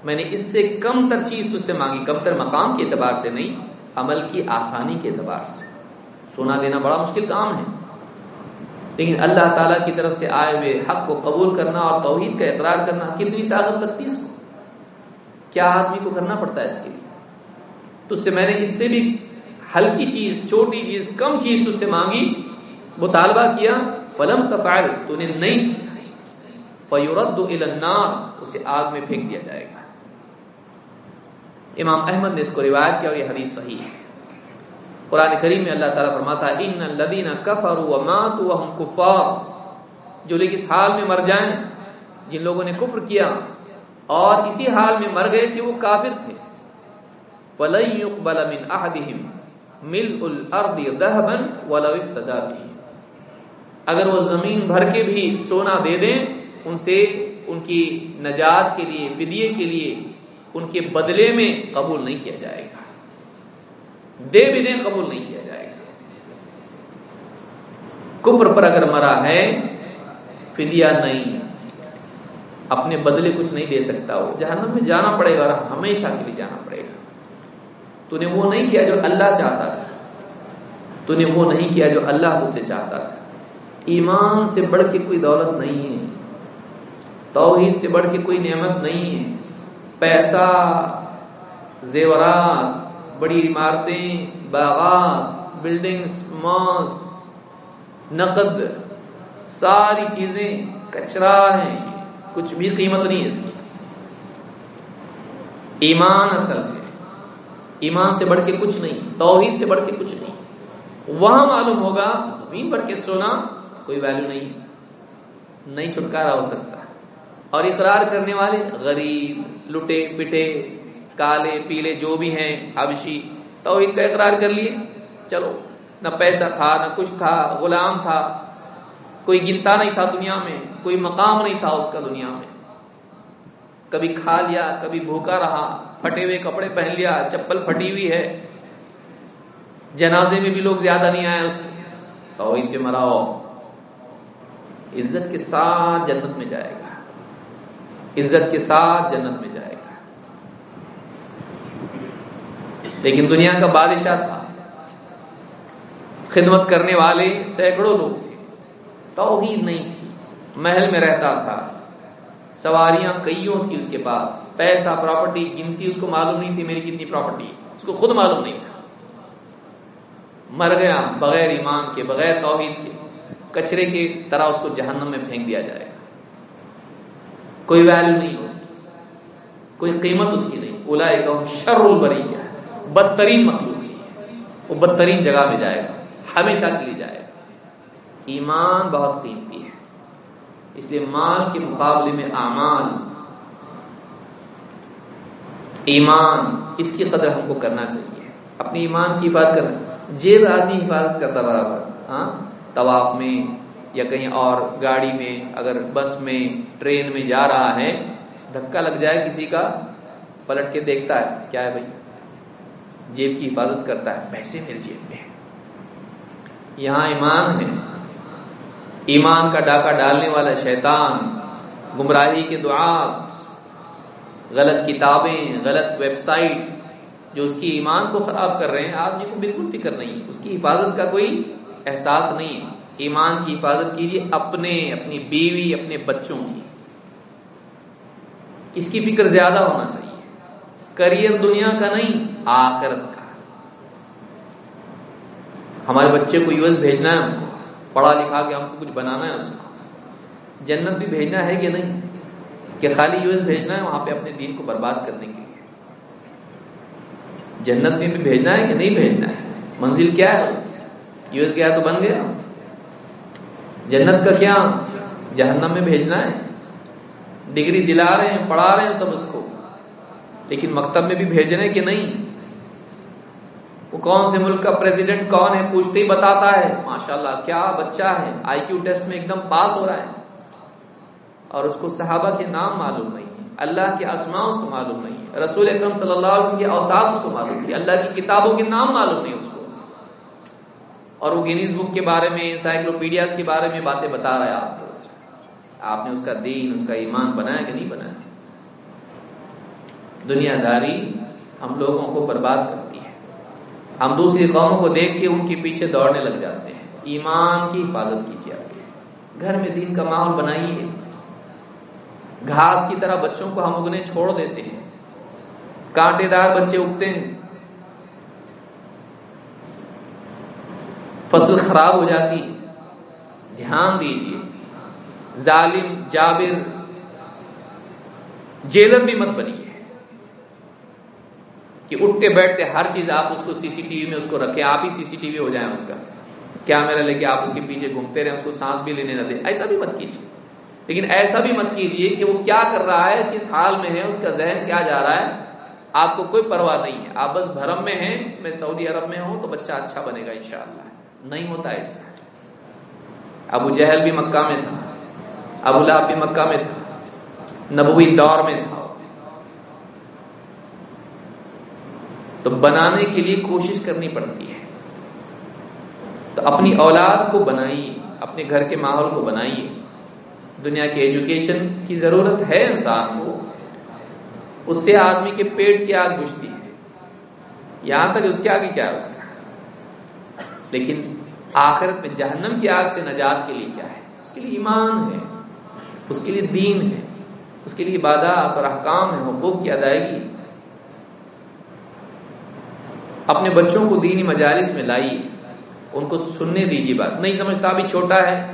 میں نے اس سے کم تر چیز تجھ سے مانگی، کم تر مقام کے اعتبار سے نہیں، عمل کی آسانی کے اعتبار سے۔ سونا دینا بڑا مشکل کام ہے۔ لیکن اللہ تعالیٰ کی طرف سے آئے ہوئے حق کو قبول کرنا اور توحید کا اقرار کرنا کتنی طاقت لگتی اس کو۔ کیا آدمی کو کرنا پڑتا ہے اس کے لیے؟ تو اس سے میں نے اس سے بھی ہلکی چیز، چھوٹی چیز، کم چیز تجھ سے مانگی، مطالبہ کیا، فلم تفعل، تو نے نہیں فیورد النار اسے آگ میں پھینک دیا جائے گا۔ امام احمد نے اس کو روایت کیا اور یہ حدیث صحیح ہے۔ قرآن کریم میں اللہ تعالیٰ فرماتا ہے ان الذین کفروا وماتوا وهم کفار جو لوگ اس حال میں مر جائیں، جن لوگوں نے کفر کیا، اور اسی حال میں مر گئے کہ وہ کافر تھے۔ فلن يقبل من احدهم ملء الارض ذهبا ولو افتدى به۔ اگر وہ زمین بھر کے بھی سونا دے دیں ان سے ان کی نجات کے لیے، فدیے کے لیے ان کے بدلے میں قبول نہیں کیا جائے گا۔ دے بھی دیں قبول نہیں کیا جائے گا۔ کفر پر اگر مرا ہے، فدیہ نہیں۔ اپنے بدلے کچھ نہیں دے سکتا وہ۔ جہنم میں جانا پڑے گا اور ہمیشہ کے لیے جانا پڑے گا۔ تو نے وہ نہیں کیا جو اللہ چاہتا تھا۔ تو نے وہ نہیں کیا جو اللہ تجھے چاہتا تھا۔ ایمان سے بڑھ کے کوئی دولت نہیں ہے۔ توحید سے بڑھ کے کوئی نعمت نہیں ہے۔ پیسہ، زیورات، بڑی عمارتیں، باغات بلڈنگز ماس نقد، ساری چیزیں کچرا ہیں۔ کچھ بھی قیمت نہیں ہے اس کی۔ ایمان اصل ہے۔ ایمان سے بڑھ کے کچھ نہیں، توحید سے بڑھ کے کچھ نہیں۔ وہاں معلوم ہوگا، زمین بڑھ کے سونا کوئی ویلو نہیں۔ نہیں چھٹکارا ہو سکتا۔ اور اقرار کرنے والے غریب، لٹے، پٹے، کالے، پیلے، جو بھی ہیں، حبشی توحید کا اقرار کر لیے۔ چلو، نہ پیسہ تھا، نہ کچھ تھا، غلام تھا۔ کوئی گنتا نہیں تھا دنیا میں، کوئی مقام نہیں تھا اس کا دنیا میں۔ کبھی کھا لیا، کبھی بھوکا رہا، پھٹے ہوئے کپڑے پہن لیا، چپل پھٹی ہوئی ہے۔ جنازے میں بھی لوگ زیادہ نہیں آئے اس توحید پہ مراؤ، عزت کے ساتھ جنت میں جائے گا۔ عزت کے ساتھ جنت میں جائے گا۔ لیکن دنیا کا بادشاہ تھا۔ خدمت کرنے والے سینکڑوں لوگ تھے۔ توحید نہیں تھی۔ محل میں رہتا تھا۔ سواریاں کئیوں تھی اس کے پاس۔ پیسہ پراپرٹی گنتی، اس کو معلوم نہیں تھی میری کتنی پراپرٹی اس کو خود معلوم نہیں تھا۔ مر گیا بغیر ایمان کے، بغیر توحید کے۔ کچرے کی طرح اس کو جہنم میں پھینک دیا جائے۔ گا کوئی ویلو نہیں اس کی۔ کوئی قیمت اس کی نہیں۔ اولا ایک شر البری بدترین مخلوق ہے وہ بدترین جگہ میں جائے گا۔ ہمیشہ کے لیے جائے گا۔ ایمان بہت قیمتی ہے۔ اس لیے مال کے مقابلے میں اعمال، ایمان، اس کی قدر ہم کو کرنا چاہیے۔ اپنی ایمان کی حفاظت کرنا۔ جیب آدمی حفاظت کرتا برابر۔ ہاں؟ طواف میں یا کہیں اور گاڑی میں، اگر بس میں، ٹرین میں جا رہا ہے، دھکا لگ جائے کسی کا، پلٹ کے دیکھتا ہے، کیا ہے بھائی؟ جیب کی حفاظت کرتا ہے، پیسے میرے جیب میں یہاں ایمان ہے۔ ایمان کا ڈاکہ ڈالنے والا شیطان، گمراہی کے دعات، غلط کتابیں، غلط ویب سائٹ، جو اس کی ایمان کو خراب کر رہے ہیں آدمی کو بالکل فکر نہیں ہے اس کی حفاظت کا کوئی احساس نہیں ہے۔ ایمان کی حفاظت کیجیے اپنے، اپنی بیوی، اپنے بچوں کی۔ اس کی فکر زیادہ ہونا چاہیے۔ کریئر دنیا کا نہیں، آخرت کا۔ ہمارے بچے کو یو ایس بھیجنا ہے ہم کو۔ پڑھا لکھا کے ہم کو کچھ بنانا ہے اس کو۔ جنت بھی بھیجنا ہے کہ نہیں؟ کہ خالی یو ایس بھیجنا ہے وہاں پہ اپنے دین کو برباد کرنے کے لیے۔ جنت میں بھی بھیجنا ہے کہ نہیں بھیجنا ہے؟ منزل کیا ہے اس کی یو ایس گیا تو بن گیا۔ جنت کا کیا جہنم میں بھیجنا ہے؟ ڈگری دلا رہے ہیں، پڑھا رہے ہیں سب اس کو۔ لیکن مکتب میں بھی بھیجنے کہ نہیں۔ وہ کون سے ملک کا پریزیڈنٹ کون ہے؟ پوچھتے ہی بتاتا ہے۔ ماشاءاللہ، کیا بچہ ہے؟ آئی کیو ٹیسٹ میں ایک دم پاس ہو رہا ہے۔ اور اس کو صحابہ کے نام معلوم نہیں ہے۔ اللہ کے اسماء اس کو معلوم نہیں ہے۔ رسول اکرم صلی اللہ علیہ وسلم کے اوساط اس کو معلوم نہیں اللہ کی کتابوں کے نام معلوم نہیں اس کو۔ اور وہ گینیز بک کے بارے میں انسائکلوپیڈیاز کے بارے میں باتیں بتا رہا ہے آپ کو۔ آپ نے اس کا دین، اس کا ایمان بنایا کہ نہیں بنایا؟ دنیا داری ہم لوگوں کو برباد کرتی ہے۔ ہم دوسری قوموں کو دیکھ کے ان کے پیچھے دوڑنے لگ جاتے ہیں۔ ایمان کی حفاظت کیجیے آپ۔ گھر میں دین کا ماحول بنائیے۔ گھاس کی طرح بچوں کو ہم اگنے چھوڑ دیتے ہیں۔ کانٹے دار بچے اگتے ہیں۔ فصل خراب ہو جاتی دھیان دیجیے ظالم، جابر جیلر بھی مت بنیے۔ کہ اٹھتے بیٹھتے ہر چیز آپ اس کو سی سی ٹی وی میں اس کو رکھیں، آپ ہی سی سی ٹی وی ہو جائیں اس کا۔ کیا میرا لے کے آپ اس کے پیچھے گھومتے رہے اس کو سانس بھی لینے نہ دیں۔ ایسا بھی مت کیجیے لیکن ایسا بھی مت کیجیے کہ وہ کیا کر رہا ہے، کس حال میں ہے، اس کا ذہن کیا جا رہا ہے۔ آپ کو کوئی پرواہ نہیں ہے۔ آپ بس بھرم میں ہیں، میں سعودی عرب میں ہوں تو بچہ اچھا بنے گا انشاءاللہ۔ نہیں ہوتا ایسا ابو جہل بھی مکہ میں تھا، ابو لہب بھی مکہ میں تھا، نبوی دور میں تھا۔ تو بنانے کے لیے کوشش کرنی پڑتی ہے۔ تو اپنی اولاد کو بنائیے، اپنے گھر کے ماحول کو بنائیے۔ دنیا کی ایجوکیشن کی ضرورت ہے انسان کو۔ اس سے آدمی کے پیٹ کی آگ بجھتی ہے۔ یہاں تک اس کے آگے کیا ہے اس کا؟ لیکن آخرت میں جہنم کی آگ سے نجات کے لیے کیا ہے؟ اس کے لیے ایمان ہے، اس کے لیے دین ہے، اس کے لیے عبادات اور احکام ہے حقوق کی ادائیگی۔ اپنے بچوں کو دینی مجالس میں لائیے، ان کو سننے دیجیے بات۔ نہیں سمجھتا، ابھی چھوٹا ہے۔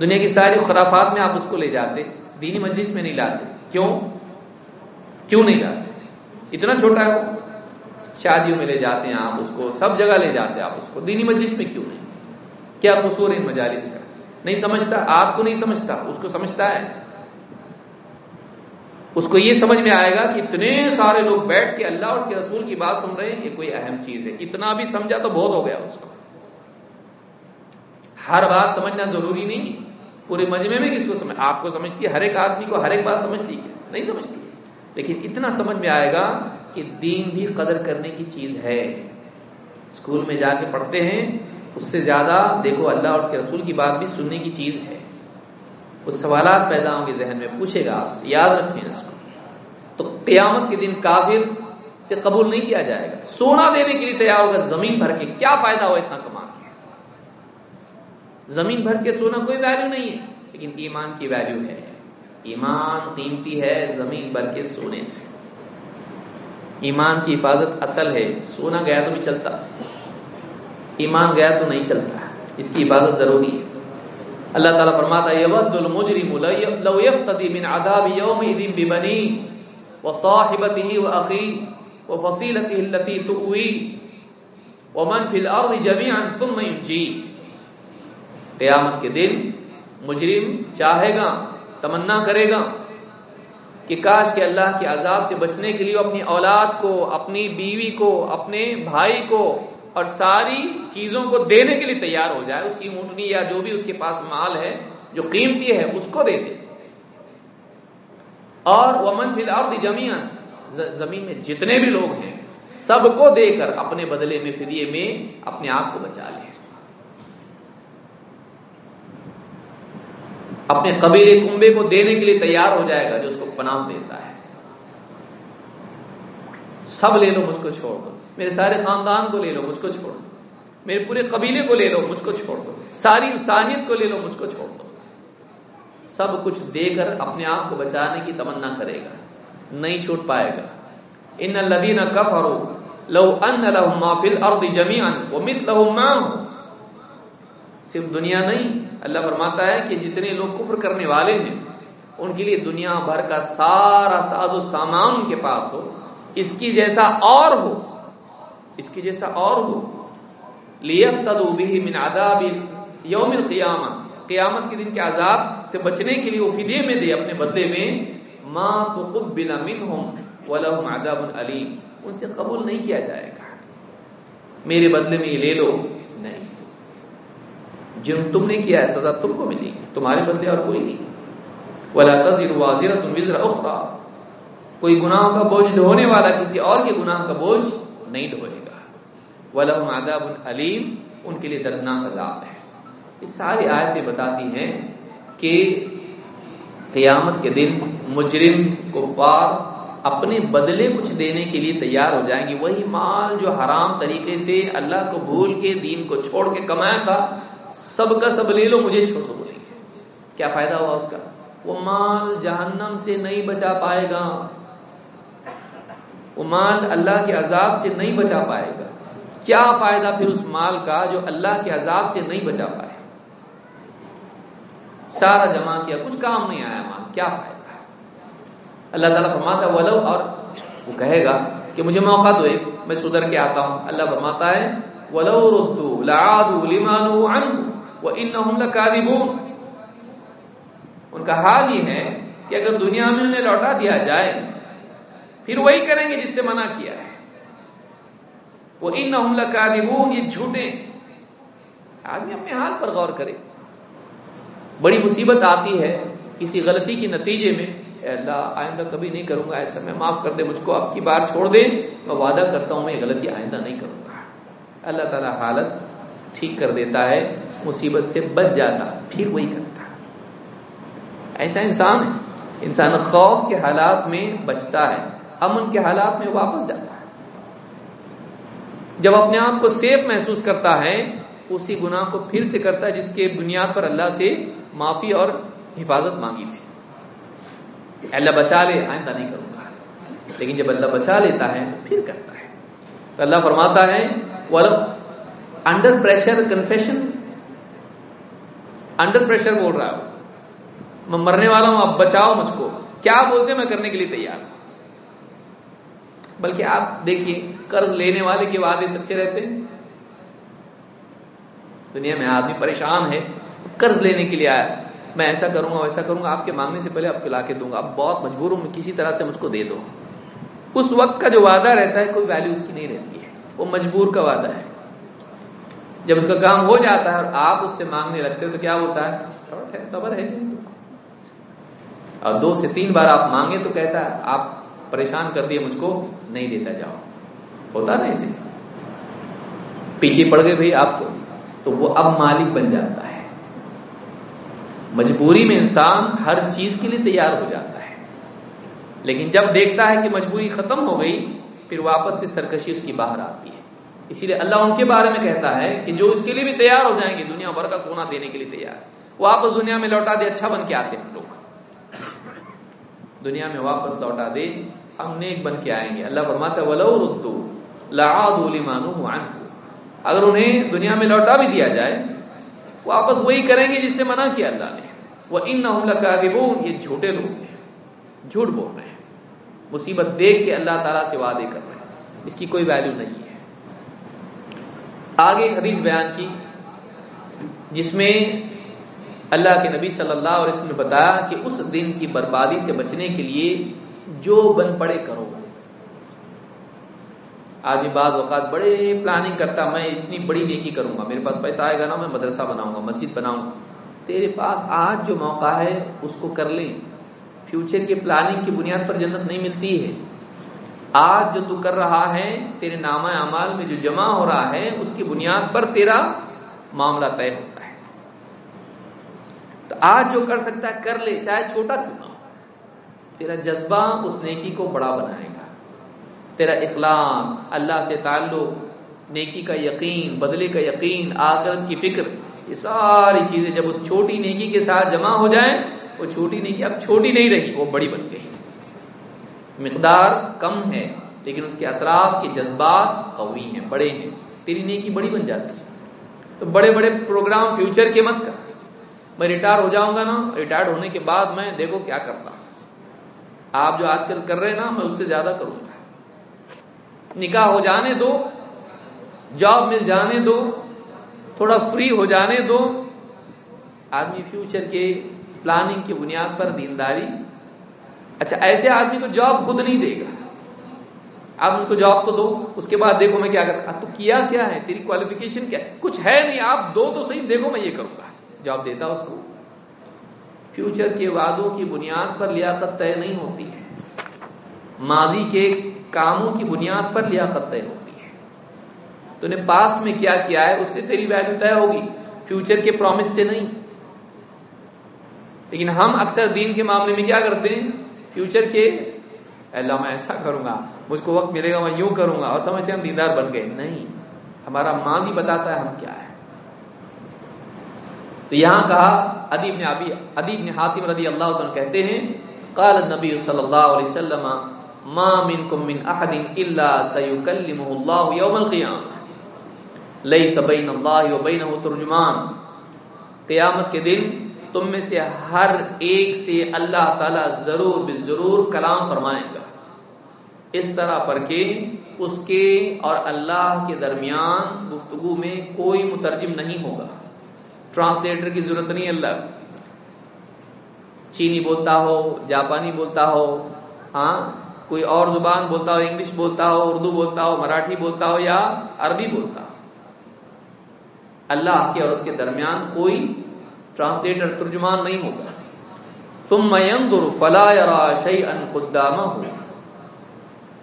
دنیا کی ساری خرافات میں آپ اس کو لے جاتے، دینی مجلس میں نہیں لاتے۔ کیوں؟ کیوں نہیں لاتے؟ اتنا چھوٹا ہے وہ۔ شادیوں میں لے جاتے ہیں آپ اس کو، سب جگہ لے جاتے ہیں آپ اس کو۔ دینی مجلس میں کیوں نہیں؟ کیا قصور ان مجالس کا؟ نہیں سمجھتا؟ آپ کو نہیں سمجھتا؟ اس کو سمجھتا ہے؟ اس کو یہ سمجھ میں آئے گا کہ اتنے سارے لوگ بیٹھ کے اللہ اور اس کے رسول کی بات سن رہے ہیں، یہ کوئی اہم چیز ہے۔ اتنا بھی سمجھا تو بہت ہو گیا اس کو۔ ہر بات سمجھنا ضروری نہیں ہے۔ پورے مجمے میں کس کو سمجھ، آپ کو سمجھتی ہے؟ ہر ایک آدمی کو ہر ایک بات سمجھتی ہے۔ نہیں سمجھتی؟ لیکن اتنا سمجھ میں آئے گا کہ دین بھی قدر کرنے کی چیز ہے۔ اسکول میں جا کے پڑھتے ہیں، اس سے زیادہ دیکھو اللہ اور اس کے رسول کی بات بھی سننے کی چیز ہے۔ وہ سوالات پیدا ہوں گے ذہن میں، پوچھے گا آپ سے، یاد رکھیں اس کو۔ تو قیامت کے دن کافر سے قبول نہیں کیا جائے گا۔ سونا دینے کے لیے تیار ہوگا، زمین بھر کے۔ کیا فائدہ ہو اتنا کما کے زمین بھر کے سونا کوئی ویلو نہیں ہے، لیکن ایمان کی ویلو ہے۔ ایمان قیمتی ہے زمین بھر کے سونے سے۔ ایمان کی حفاظت اصل ہے۔ سونا گیا تو بھی چلتا۔ ایمان گیا تو نہیں چلتا۔ اس کی حفاظت ضروری ہے۔ اللہ تعالیٰ فرماتا یود المجرم لو یفتدی من عذاب یومئذ ببنی وصاحبته واخی وفصیلته التي تؤوی ومن فی الارض جميعا ثم ينجی قیامت کے دن مجرم چاہے گا، تمنا کرے گا۔ کہ کاش کہ اللہ کے عذاب سے بچنے کے لیے اپنی اولاد کو، اپنی بیوی کو، اپنے بھائی کو اور ساری چیزوں کو دینے کے لیے تیار ہو جائے، اس کی اونٹنی یا جو بھی اس کے پاس مال ہے، جو قیمتی ہے، اس کو دے دے۔ اور ومن فی الارض جميعا زمین میں جتنے بھی لوگ ہیں، سب کو دے کر اپنے بدلے میں، فدیے میں اپنے آپ کو بچا لے۔ اپنے قبیلے کنبے کو دینے کے لیے تیار ہو جائے گا جو اس کو پناہ دیتا ہے۔ سب لے لو، مجھ کو چھوڑ دو۔ میرے سارے خاندان کو لے لو، مجھ کو چھوڑ دو۔ میرے پورے قبیلے کو لے لو، مجھ کو چھوڑ دو۔ ساری انسانیت کو لے لو، مجھ کو چھوڑ دو۔ سب کچھ دے کر اپنے آپ کو بچانے کی تمنا کرے گا۔ نہیں چھوٹ پائے گا۔ ان الذين كفروا لو ان لهم ما في الارض جميعا ومثله معه صرف دنیا نہیں، اللہ فرماتا ہے کہ جتنے لوگ کفر کرنے والے ہیں، ان کے لیے دنیا بھر کا سارا ساز و سامان ان کے پاس ہو، اس کی جیسا اور ہو، اس کی جیسا اور ہو۔ لیفتدو من عذاب یوم القیامہ، قیامت کے دن کے عذاب سے بچنے کے لیے وہ فدیے میں دے اپنے بدلے میں، ما تقبل منہم ولہم عذاب علیم۔ ان سے قبول نہیں کیا جائے گا۔ میرے بدلے میں یہ لے لو، نہیں۔ جن تم نے کیا ہے، سزا تم کو ملے گی، تمہارے بدلے اور کوئی نہیں۔ ولا تزر واضح تم وزر اخرى کوئی گناہ کا بوجھ ڈھونے والا کسی اور کے گناہ کا بوجھ نہیں ڈھوئے گا۔ ولہم عذاب علیم ان کے لیے دردناک عذاب ہے۔ یہ ساری آیتیں بتاتی ہیں کہ قیامت کے دن مجرم، کفار اپنے بدلے کچھ دینے کے لیے تیار ہو جائیں گے۔ وہی مال جو حرام طریقے سے اللہ کو بھول کے، دین کو چھوڑ کے کمایا تھا سب کا سب لے لو، مجھے چھوڑ دو بولیں گے کیا فائدہ ہوا اس کا؟ وہ مال جہنم سے نہیں بچا پائے گا۔ وہ مال اللہ کے عذاب سے نہیں بچا پائے گا۔ کیا فائدہ پھر اس مال کا جو اللہ کے عذاب سے نہیں بچا پائے؟ سارا جمع کیا، کچھ کام نہیں آیا مال، کیا فائدہ؟ اللہ تعالیٰ فرماتا ہے، ولو اور وہ کہے گا کہ مجھے موقع دو ایک، میں سدھر کے آتا ہوں، اللہ فرماتا ہے، ولو ردو لعادو لمانو عنہ وانہم لکاذبون ان کا حال یہ ہے کہ اگر دنیا میں انہیں لوٹا دیا جائے، پھر وہی کریں گے جس سے منع کیا ہے۔ وہ ان لکاذبون یہ جھوٹے۔ آدمی اپنے حال پر غور کرے۔ بڑی مصیبت آتی ہے کسی غلطی کے نتیجے میں۔ اے اللہ، آئندہ کبھی نہیں کروں گا، ایسا میں معاف کر دے، مجھ کو اب کی بار چھوڑ دے۔ میں وعدہ کرتا ہوں، میں یہ غلطی آئندہ نہیں کروں گا۔ اللہ تعالیٰ حالت ٹھیک کر دیتا ہے، مصیبت سے بچ جاتا، پھر وہی کرتا۔ ایسا انسان ہے۔ انسان خوف کے حالات میں بچتا ہے، امن کے حالات میں واپس جاتا ہے۔ جب اپنے آپ کو سیف محسوس کرتا ہے، اسی گناہ کو پھر سے کرتا ہے، جس کے بنیاد پر اللہ سے معافی اور حفاظت مانگی تھی۔ اللہ بچا لے، آئندہ نہیں کروں گا۔ لیکن جب اللہ بچا لیتا ہے، پھر کرتا ہے۔ تو اللہ فرماتا ہے under pressure confession under pressure بول رہا ہوں میں مرنے والا ہوں اب بچاؤ مجھ کو کیا بولتے میں کرنے کے لیے تیار بلکہ آپ دیکھیے قرض لینے والے کے وعدے سچے رہتے ہیں دنیا میں آدمی پریشان ہے قرض لینے کے لیے آیا میں ایسا کروں گا ویسا کروں گا آپ کے مانگنے سے پہلے آپ پلا کے دوں گا اب بہت مجبور ہوں کسی طرح سے مجھ کو دے دو اس وقت کا جو وعدہ رہتا ہے کوئی ویلو اس کی نہیں رہتی ہے وہ مجبور کا وعدہ ہے جب اس کا کام ہو جاتا ہے اور آپ اس سے مانگنے لگتے ہو تو کیا ہوتا ہے؟ صبر ہے جی۔ اور دو سے تین بار آپ مانگے تو کہتا ہے، آپ پریشان کر دیے، مجھ کو نہیں دیتا جاؤ۔ ہوتا نا اسے پیچھے پڑ گئے بھائی آپ تو۔ تو وہ اب مالک بن جاتا ہے۔ مجبوری میں انسان ہر چیز کے لیے تیار ہو جاتا ہے۔ لیکن جب دیکھتا ہے کہ مجبوری ختم ہو گئی، پھر واپس سے سرکشی اس کی باہر آتی ہے۔ اسی لیے اللہ ان کے بارے میں کہتا ہے کہ جو اس کے لیے بھی تیار ہو جائیں گے، دنیا بھر کا سونا دینے کے لیے تیار۔ وہ واپس دنیا میں لوٹا دے اچھا بن کے آتے ہیں لوگ۔ دنیا میں واپس لوٹا دے، ہم نیک بن کے آئیں گے۔ اللہ فرماتا ولو ردو لعادوا لما اگر انہیں دنیا میں لوٹا بھی دیا جائے، واپس وہی کریں گے جس سے منع کیا اللہ نے۔ وہ ان نہ یہ جھوٹے لوگ ہیں۔ جھوٹ بول رہے ہیں۔ مصیبت دیکھ کے اللہ تعالیٰ سے وعدے کر رہے ہیں۔ اس کی کوئی ویلو نہیں ہے۔ آگے حدیث بیان کی، جس میں اللہ کے نبی صلی اللہ علیہ وسلم نے بتایا کہ اس دن کی بربادی سے بچنے کے لیے جو بن پڑے کرو۔ آدمی بعض اوقات بڑے پلاننگ کرتا، میں اتنی بڑی نیکی کروں گا، میرے پاس پیسہ آئے گا نا، میں مدرسہ بناؤں گا، مسجد بناؤں۔ گا تیرے پاس آج جو موقع ہے، اس کو کر لیں۔ فیوچر کی پلاننگ کی بنیاد پر جنت نہیں ملتی ہے۔ آج جو تو کر رہا ہے، تیرے نامہ اعمال میں جو جمع ہو رہا ہے، اس کی بنیاد پر تیرا معاملہ طے ہوتا ہے۔ تو آج جو کر سکتا ہے، کر لے، چاہے چھوٹا کیوں نہ تیرا جذبہ اس نیکی کو بڑا بنائے گا۔ تیرا اخلاص، اللہ سے تعلق، نیکی کا یقین، بدلے کا یقین، آخرت کی فکر، یہ ساری چیزیں جب اس چھوٹی نیکی کے ساتھ جمع ہو جائیں، وہ چھوٹی نیکی اب چھوٹی نہیں رہی، وہ بڑی بن گئی۔ مقدار کم ہے، لیکن اس کے اطراف کے جذبات قوی ہیں، بڑے ہیں۔ تیری نیکی بڑی بن جاتی ہے۔ تو بڑے بڑے پروگرام فیوچر کے مت کر۔ میں ریٹائر ہو جاؤں گا نا، ریٹائر ہونے کے بعد میں دیکھو کیا کرتا آپ جو آج کل کر رہے ہیں نا، میں اس سے زیادہ کروں گا۔ نکاح ہو جانے دو، جاب مل جانے دو، تھوڑا فری ہو جانے دو۔ آدمی فیوچر کے پلاننگ کی بنیاد پر دینداری اچھا ایسے آدمی کو جاب خود نہیں دے گا۔ آپ ان کو جاب تو دو، اس کے بعد دیکھو میں کیا کرتا۔ تو کیا کیا ہے؟ تیری کوالیفیکیشن کیا ہے؟ کچھ ہے نہیں، آپ دو تو صحیح، دیکھو میں یہ کروں گا۔ جاب دیتا اس کو۔ فیوچر کے وعدوں کی بنیاد پر لیاقت طے نہیں ہوتی ہے۔ ماضی کے کاموں کی بنیاد پر لیاقت طے ہوتی ہے۔ تو نے پاسٹ میں کیا کیا ہے؟ اس سے تیری ویلو طے ہوگی۔ فیوچر کے پرومس سے نہیں۔ لیکن ہم اکثر دین کے معاملے میں کیا کرتے ہیں؟ فیوچر کے اللہ میں ایسا کروں گا مجھ کو وقت ملے گا میں یوں کروں گا اور سمجھتے ہم دیندار بن گئے نہیں ہمارا ماضی بتاتا ہے ہم کیا ہے تو یہاں کہا ادیب نے ابھی ادیب نے حاتم رضی اللہ عنہ کہتے ہیں، قال النبی صلی اللہ علیہ وسلم، ما منکم من احد الا سيكلمه الله يوم القيامه ليس بين الله وبينه ترجمان. قیامت کے دن تم میں سے ہر ایک سے اللہ تعالی ضرور بالضرور کلام فرمائے گا۔ اس طرح پر کہ اس کے اور اللہ کے درمیان گفتگو میں کوئی مترجم نہیں ہوگا۔ ٹرانسلیٹر کی ضرورت نہیں اللہ۔ چینی بولتا ہو، جاپانی بولتا ہو ہاں کوئی اور زبان بولتا ہو، انگلش بولتا ہو، اردو بولتا ہو، مراٹھی بولتا ہو یا عربی بولتا ہو۔ اللہ کے اور اس کے درمیان کوئی ٹرانسلیٹر ترجمان نہیں ہوگا۔ تم میندر فلا شعی ان قدامہ ہو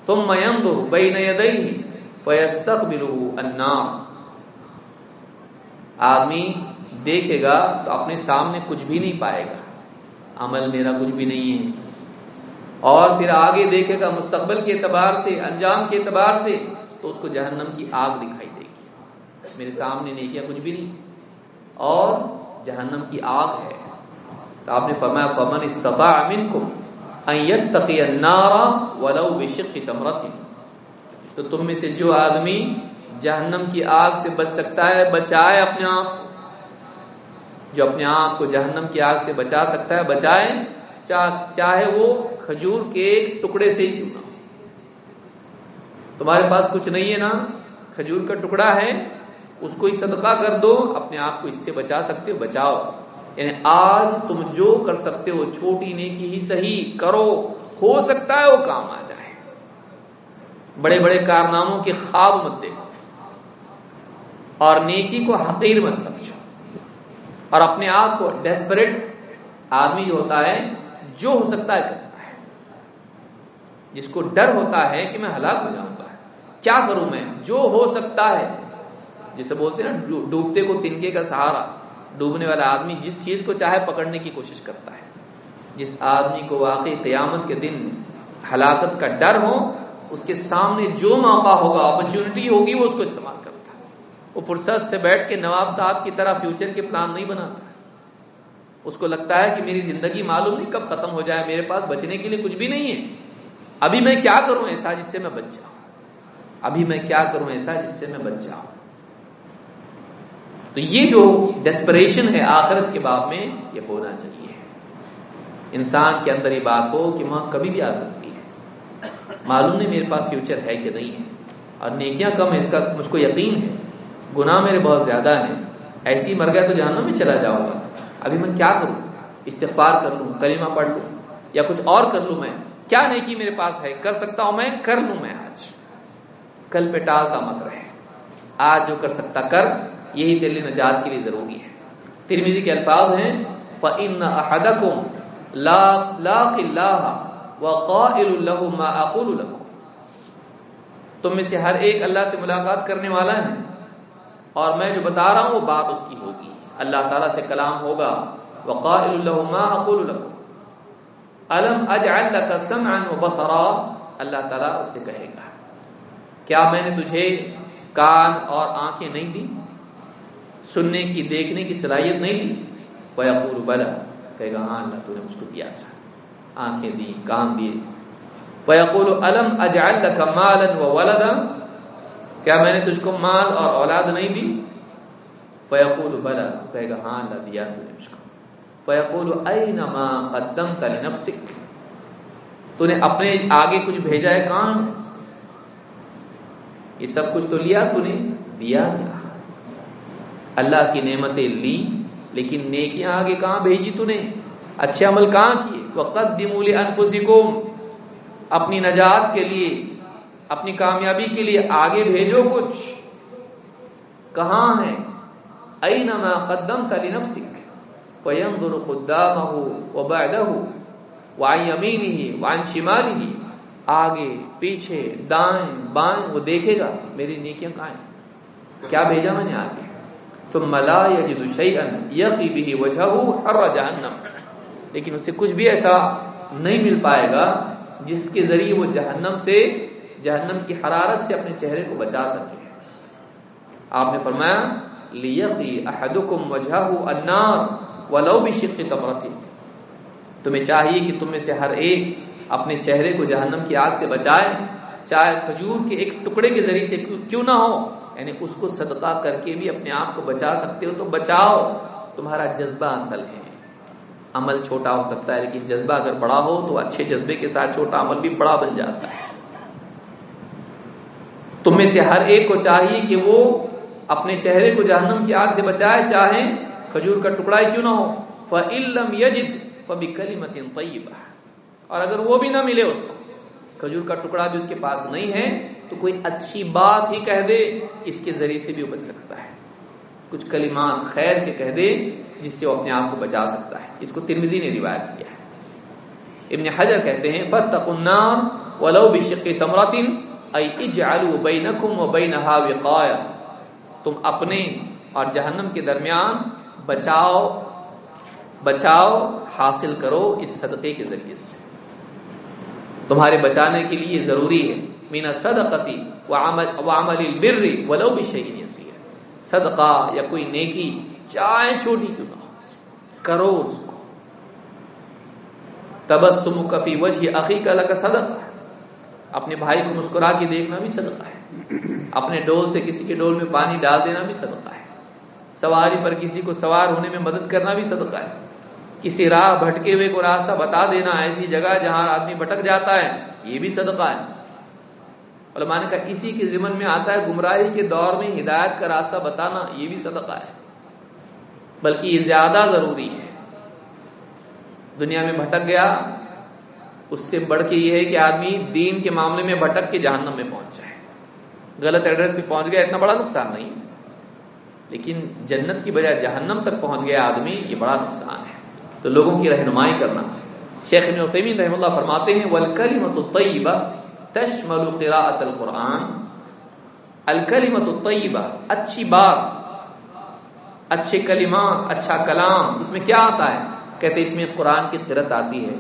ثم ينظر بين يديه فيستقبله النار۔ آدمی دیکھے گا تو اپنے سامنے کچھ بھی نہیں پائے گا۔ عمل میرا کچھ بھی نہیں ہے۔ اور پھر آگے دیکھے گا مستقبل کے اعتبار سے، انجام کے اعتبار سے، تو اس کو جہنم کی آگ دکھائی دے گی۔ میرے سامنے نہیں کیا کچھ بھی نہیں۔ اور جہنم کی آگ ہے۔ تو آپ نے فرمایا، فمن استطاع منکم تقی نارا ولو بشق تمرت تو تم میں سے جو آدمی جہنم کی آگ سے بچ سکتا ہے، بچائے اپنے آپ جو اپنے آپ کو جہنم کی آگ سے بچا سکتا ہے، بچائے چاہے وہ کھجور کے ٹکڑے سے ہی کیوں نہ تمہارے پاس کچھ نہیں ہے نا؟ کھجور کا ٹکڑا ہے اس کو ہی صدقہ کر دو، اپنے آپ کو اس سے بچا سکتے ہو، بچاؤ۔ یعنی آج تم جو کر سکتے ہو، چھوٹی نیکی ہی صحیح کرو، ہو سکتا ہے وہ کام آ جائے۔ بڑے بڑے کارناموں کے خواب مت دیکھو۔ اور نیکی کو حقیر مت سمجھو۔ اور اپنے آپ کو ڈیسپریٹ آدمی جو ہوتا ہے، جو ہو سکتا ہے، کرتا ہے۔ جس کو ڈر ہوتا ہے کہ میں ہلاک ہو جاؤں گا۔ کیا کروں میں؟ جو ہو سکتا ہے۔ جسے بولتے ہیں نا ڈوبتے کو تنکے کا سہارا۔ ڈوبنے والا آدمی جس چیز کو چاہے پکڑنے کی کوشش کرتا ہے۔ جس آدمی کو واقعی قیامت کے دن ہلاکت کا ڈر ہو، اس کے سامنے جو موقع ہوگا اپرچونٹی ہوگی، وہ اس کو استعمال کرتا ہے۔ وہ فرصت سے بیٹھ کے نواب صاحب کی طرح فیوچر کے پلان نہیں بناتا۔ اس کو لگتا ہے کہ میری زندگی معلوم نہیں کب ختم ہو جائے، میرے پاس بچنے کے لیے کچھ بھی نہیں ہے۔ ابھی میں کیا کروں ایسا جس سے میں بچ جاؤں؟ ابھی میں کیا کروں ایسا جس سے میں بچ جاؤں؟ تو یہ جو ڈسپریشن ہے آخرت کے باب میں یہ ہونا چاہیے۔ انسان کے اندر یہ بات ہو کہ وہاں کبھی بھی آ سکتی ہے۔ معلوم نہیں میرے پاس فیوچر ہے کہ نہیں ہے۔ اور نیکیاں کم ہے اس کا مجھ کو یقین ہے۔ گناہ میرے بہت زیادہ ہیں۔ ایسی مر گیا تو جاننا میں چلا جاؤں گا۔ ابھی میں کیا کروں؟ استغفار کر لوں، کلمہ پڑھ لوں، یا کچھ اور کر لوں میں؟ کیا نیکی میرے پاس ہے؟ کر سکتا ہوں میں؟ کر لوں میں آج۔ کل پہ ٹالتا مت رہے آج جو کر سکتا کر یہی دل نجات کے لیے ضروری ہے۔ ترمیزی کے الفاظ ہیں، فَإِنَّ أَحَدَكُمْ لَاقِ اللَّهَ وَقَائِلُ لَهُ مَا أَقُولُ لَكُمْ۔ تم میں سے ہر ایک اللہ سے ملاقات کرنے والا ہے۔ اور میں جو بتا رہا ہوں، وہ بات اس کی ہوگی۔ اللہ تعالیٰ سے کلام ہوگا، وَقَائِلُ لَهُ مَا أَقُولُ لَكُمْ۔ أَلَمْ أَجْعَلْ لَكَ سَمْعًا وَبَصَرًا؟ اللہ تعالیٰ اس سے کہے گا، کیا میں نے تجھے کان اور آنکھیں نہیں دی سننے کی، دیکھنے کی صلاحیت نہیں دی وہ بلا کہے گا ہاں اللہ تو نے مجھ کو دیا تھا۔ آنکھیں دی کام دیے وَيَقُولُ، أَلَمْ أَجْعَلْ لَكَ مَالًا وَوَلَدًا؟ کیا میں نے تجھ کو مال اور اولاد نہیں دی؟ فَيَقُولُ بَلَا کہے گا ہاں اللہ دیا تو نے مجھ کو۔ فَيَقُولُ أَيْنَ مَا قَدَّمْتَ لِنَفْسِكَ؟ تو نے اپنے آگے کچھ بھیجا ہے کام یہ سب کچھ تو لیا تو نے دیا کیا؟ اللہ کی نعمتیں لی، لیکن نیکیاں آگے کہاں بھیجی تو نے؟ اچھے عمل کہاں کیے؟ وقت دمول انفسکم اپنی نجات کے لیے، اپنی کامیابی کے لیے آگے بھیجو کچھ۔ کہاں ہے؟ اینما قدمت لنفسک فینظر قدامه وبعده وعن يمينه وعن شماله۔ آگے، پیچھے، دائیں، بائیں، وہ دیکھے گا، میری نیکیاں کہاں ہیں کیا بھیجا میں نے آگے؟ ثم لا يجد شيئا يقي به وجهه حر لیکن اسے کچھ بھی ایسا نہیں مل پائے گا جس کے ذریعے وہ جہنم سے، جہنم کی حرارت سے اپنے چہرے کو بچا سکے۔ آپ نے فرمایا لیقی احدکم وجهه النار ولو بشق تمرۃ تمہیں چاہیے کہ تم میں سے ہر ایک اپنے چہرے کو جہنم کی آگ سے بچائے، چاہے کھجور کے ایک ٹکڑے کے ذریعے سے کیوں نہ ہو۔ یعنی اس کو صدقہ کر کے بھی اپنے آپ کو بچا سکتے ہو تو بچاؤ، تمہارا جذبہ اصل ہے۔ عمل چھوٹا ہو سکتا ہے، لیکن جذبہ اگر بڑا ہو تو اچھے جذبے کے ساتھ چھوٹا عمل بھی بڑا بن جاتا ہے۔ تم میں سے ہر ایک کو چاہیے کہ وہ اپنے چہرے کو جہنم کی آگ سے بچائے چاہے کھجور کا ٹکڑا ہی کیوں نہ ہو۔ فعلم یجد فبکلمت طیبہ اور اگر وہ بھی نہ ملے اس کو، کھجور کا ٹکڑا بھی اس کے پاس نہیں ہے تو کوئی اچھی بات ہی کہہ دے، اس کے ذریعے سے بھی وہ بچ سکتا ہے۔ کچھ کلمات خیر کے کہہ دے، جس سے وہ اپنے آپ کو بچا سکتا ہے۔ اس کو ترمزی نے روایت کیا ہے۔ ابن حجر کہتے ہیں فتق النار ولو بشق تمرات ای اجعلوا بینکم وبینها وقایا۔ تم اپنے اور جہنم کے درمیان بچاؤ بچاؤ، حاصل کرو اس صدقے کے ذریعے سے۔ تمہارے بچانے کے لیے ضروری ہے۔ مینا صدقتی وعمل البر ولو بشیء یسیر صدقہ یا کوئی نیکی، چاہے چھوٹی کیوں نہ ہو، کرو اس کو۔ تبسم کفی وجہ عقی کا لگا صدقہ۔ اپنے بھائی کو مسکرا کے دیکھنا بھی صدقہ ہے۔ اپنے ڈول سے کسی کے ڈول میں پانی ڈال دینا بھی صدقہ ہے۔ سواری پر کسی کو سوار ہونے میں مدد کرنا بھی صدقہ ہے۔ کسی راہ بھٹکے ہوئے کو راستہ بتا دینا، ایسی جگہ جہاں آدمی بھٹک جاتا ہے، یہ بھی صدقہ ہے۔ علماء نے کہا، اسی کے ذمن میں آتا ہے، گمراہی کے دور میں ہدایت کا راستہ بتانا یہ بھی صدقہ ہے۔ بلکہ یہ زیادہ ضروری ہے۔ دنیا میں بھٹک گیا، اس سے بڑھ کے یہ ہے کہ آدمی دین کے معاملے میں بھٹک کے جہنم میں پہنچ جائے۔ غلط ایڈریس پہ پہنچ گیا، اتنا بڑا نقصان نہیں۔ لیکن جنت کی بجائے جہنم تک پہنچ گیا آدمی، یہ بڑا نقصان ہے۔ تو لوگوں کی رہنمائی کرنا۔ شیخ عثیمین رحم اللہ فرماتے ہیں والکلمۃ الطیبہ تشمل قراءت القرآن. الکلمۃ الطیبہ اچھی بات، اچھے کلمات اچھا کلام، اس میں کیا آتا ہے؟ کہتے اس میں قرآن کی قرت آتی ہے۔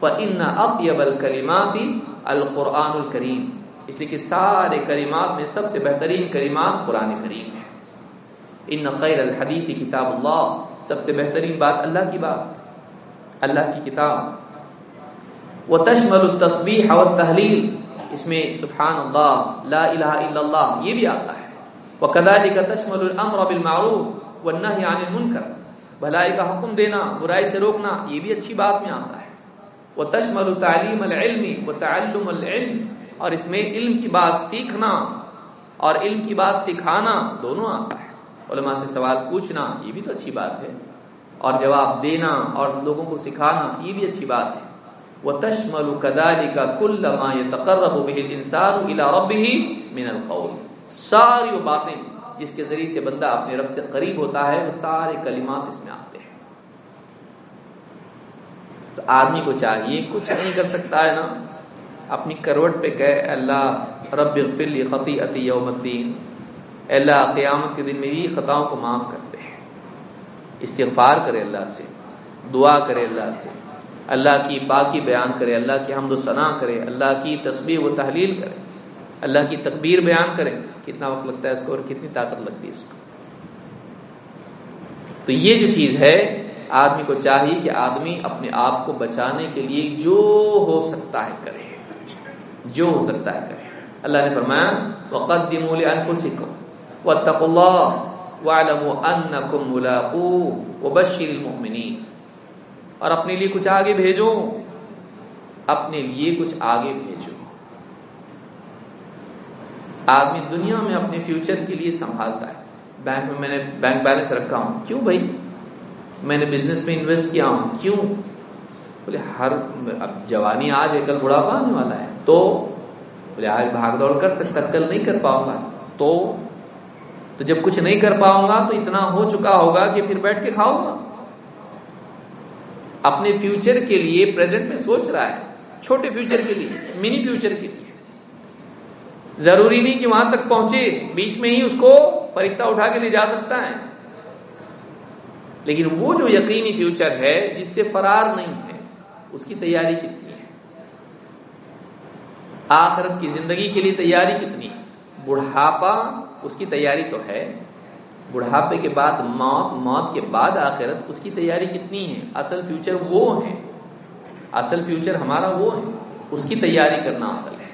فَإِنَّ أَطْيَبَ الْكَلِمَاتِ الْقُرْآنُ الْكَرِيمِ۔ اس لیے کہ سارے کلمات میں سب سے بہترین کلمات قرآن کریم ہے ان خیر الحدیث کتاب اللہ سب سے بہترین بات اللہ کی بات، اللہ کی کتاب۔ وہ تشمل التصبیح اور تحلیل اس میں سبحان اللہ، لا الہ الا اللہ، یہ بھی آتا ہے. وہ کدالی کا تشمل الامر بالمعروف والنهي عن المنکر. بھلائی کا حکم دینا، برائی سے روکنا، یہ بھی اچھی بات میں آتا ہے. وہ تشمل تعلیم العلم و تعلم العلم، اور اس میں علم کی بات سیکھنا اور علم کی بات سکھانا، دونوں آتا ہے. علماء سے سوال پوچھنا، یہ بھی تو اچھی بات ہے. اور جواب دینا اور لوگوں کو سکھانا، یہ بھی اچھی بات ہے. وہ تشمل کدالی کا کل تقرب انسان رب ہی من القول. ساری وہ باتیں جس کے ذریعے سے بندہ اپنے رب سے قریب ہوتا ہے، وہ سارے کلمات اس میں آتے ہیں۔ تو آدمی کو چاہیے، کچھ نہیں کر سکتا ہے نا۔ اپنی کروٹ پہ گئے اللہ، رب فلی خطی عطی یوم الدین۔ اللہ، قیامت کے دن میری خطاؤں کو معاف کرتے ہیں استغفار کرے اللہ سے، دعا کرے اللہ سے۔ اللہ کی باقی بیان کرے، اللہ کی حمد و ثناء کرے، اللہ کی تصویر و تحلیل کرے، اللہ کی تکبیر بیان کرے، کتنا وقت لگتا ہے اس کو اور کتنی طاقت لگتی ہے اس کو۔ تو یہ جو چیز ہے، آدمی کو چاہیے کہ آدمی اپنے آپ کو بچانے کے لیے جو ہو سکتا ہے کرے، جو ہو سکتا ہے کرے۔ اللہ نے فرمایا، وقدموا لانفسکم واتقوا الله واعلموا انکم ملاقوه وبشر المؤمنین اور اپنے لیے کچھ آگے بھیجو۔ اپنے لیے کچھ آگے بھیجو۔ آدمی دنیا میں اپنے فیوچر کے لیے سنبھالتا ہے۔ بینک میں میں نے بینک بیلنس رکھا ہوں۔ کیوں بھائی؟ میں نے بزنس میں انویسٹ کیا ہوں۔ کیوں؟ بولے، ہر اب جوانی آج ہے، کل بڑھاپا آنے والا ہے۔ تو، بولے، آج بھاگ دوڑ کر سکتا کل نہیں کر پاؤں گا۔ تو تو جب کچھ نہیں کر پاؤں گا تو اتنا ہو چکا ہوگا کہ پھر بیٹھ کے کھاؤں گا۔ اپنے فیوچر کے لیے پریزنٹ میں سوچ رہا ہے، چھوٹے فیوچر کے لیے منی فیوچر کے لیے۔ ضروری نہیں کہ وہاں تک پہنچے، بیچ میں ہی اس کو فرشتہ اٹھا کے لے جا سکتا ہے۔ لیکن وہ جو یقینی فیوچر ہے، جس سے فرار نہیں ہے، اس کی تیاری کتنی ہے؟ آخرت کی زندگی کے لیے تیاری کتنی ہے؟ بڑھاپا اس کی تیاری تو ہے۔ بڑھاپے کے بعد موت موت کے بعد آخرت، اس کی تیاری کتنی ہے؟ اصل فیوچر وہ ہے۔ اصل فیوچر ہمارا وہ ہے۔ اس کی تیاری کرنا اصل ہے۔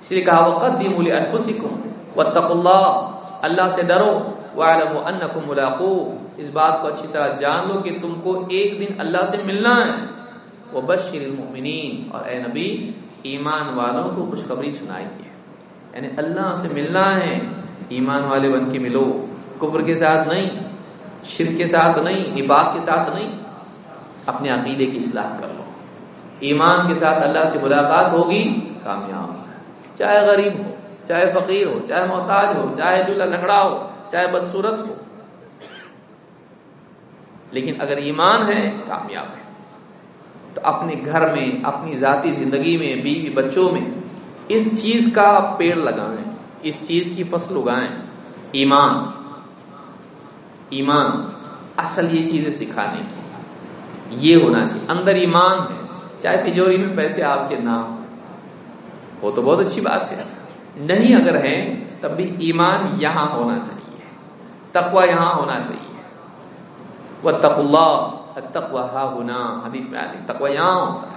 اس لیے کہا وقت دی مول انفسکم واتقوا اللہ اللہ سے ڈرو۔ وعلموا انکم ملاقو اس بات کو اچھی طرح جان لو کہ تم کو ایک دن اللہ سے ملنا ہے۔ وبشر المؤمنین اور اے نبی، ایمان والوں کو خوشخبری سنائی ہے۔ یعنی اللہ سے ملنا ہے۔ ایمان والے بن کے ملو۔ کفر کے ساتھ نہیں، شرک کے ساتھ نہیں، نفاق کے ساتھ نہیں، اپنے عقیدے کی اصلاح کر لو۔ ایمان کے ساتھ اللہ سے ملاقات ہوگی، کامیاب۔ چاہے غریب ہو، چاہے فقیر ہو، چاہے محتاج ہو، چاہے دلہا لنگڑا ہو، چاہے بدسورت ہو۔ لیکن اگر ایمان ہے، کامیاب ہے۔ تو اپنے گھر میں، اپنی ذاتی زندگی میں، بیوی بچوں میں، اس چیز کا پیڑ لگائیں، اس چیز کی فصل اگائیں۔ ایمان۔ ایمان، اصل یہ چیزیں سکھانے کی۔ یہ ہونا چاہیے۔ اندر ایمان ہے، چاہے تجوری میں پیسے آپ کے نہ وہ تو بہت اچھی بات ہے۔ نہیں اگر ہیں، تب بھی ایمان یہاں ہونا چاہیے۔ تقوی یہاں ہونا چاہیے۔ وہ تق اللہ حدیث میں آتی تقوی یہاں ہوتا ہے۔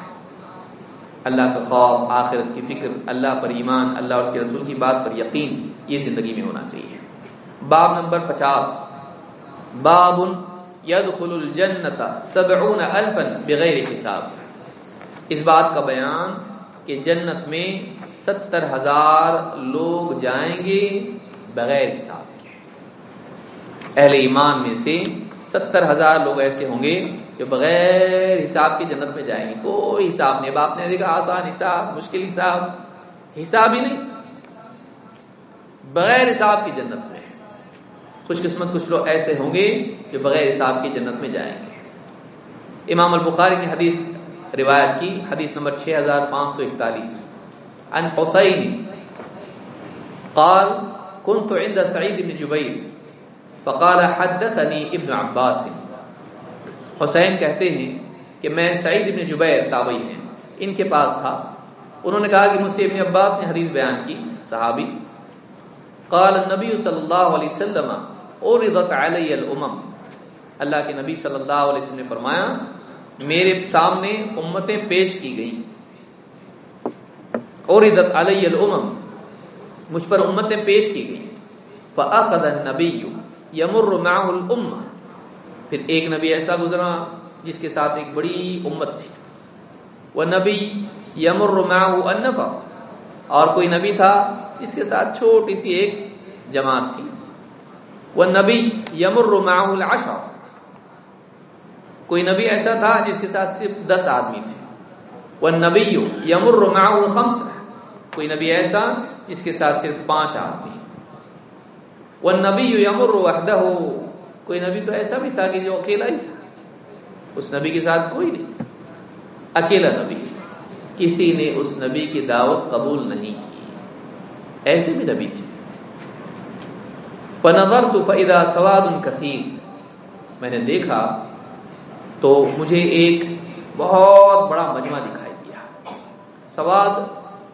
اللہ کا خوف، آخرت کی فکر، اللہ پر ایمان، اللہ اور اس کے رسول کی بات پر یقین، یہ زندگی میں ہونا چاہیے۔ باب نمبر پچاس۔ باب يدخل الجنت سبعون الفا بغیر حساب۔ اس بات کا بیان کہ جنت میں ستر ہزار لوگ جائیں گے بغیر حساب کے۔ اہل ایمان میں سے ستر ہزار لوگ ایسے ہوں گے جو بغیر حساب کی جنت میں جائیں گے۔ کوئی حساب نہیں۔ باپ نے دیکھا آسان حساب، مشکل حساب حساب ہی نہیں۔ بغیر حساب کی جنت میں۔ خوش قسمت کچھ لوگ ایسے ہوں گے جو بغیر حساب کی جنت میں جائیں گے۔ امام البخاری نے حدیث روایت کی، حدیث نمبر چھ ہزار پانچ سو اکتالیس۔ عن حسین قال، كنت عند سعيد بن جبير فقال، حدثني ابن عباس. حسین کہتے ہیں کہ میں سعید ابن جبیر تابعی ہیں، ان کے پاس تھا۔ انہوں نے کہا کہ مجھ سے ابن عباس نے حدیث بیان کی، صحابی۔ قال النبی صلی اللہ علیہ وسلم اوردت علی الامم اللہ کے نبی صلی اللہ علیہ وسلم نے فرمایا، میرے سامنے امتیں پیش کی گئی۔ اوردت علی الامم مجھ پر امتیں پیش کی گئی۔ فاخذ النبی یمر معه الامه پھر ایک نبی ایسا گزرا جس کے ساتھ ایک بڑی امت تھی۔ وہ نبی یمر معه النفر اور کوئی نبی تھا جس کے ساتھ چھوٹی سی ایک جماعت تھی۔ وہ نبی یمر معه العشر۔ کوئی نبی ایسا تھا جس کے ساتھ صرف دس آدمی تھے۔ وہ نبی یمر معه الخمس کوئی نبی ایسا جس کے ساتھ صرف پانچ آدمی۔ وہ نبی یمر وحدہ کوئی نبی تو ایسا بھی تھا کہ جو اکیلا ہی تھا۔ اس نبی کے ساتھ کوئی نہیں۔ اکیلا نبی۔ کسی نے اس نبی کی دعوت قبول نہیں کی۔ ایسے بھی نبی تھے۔ پنور تو فیدا سواد ان کثیر میں نے دیکھا تو مجھے ایک بہت بڑا مجمع دکھائی دیا۔ سواد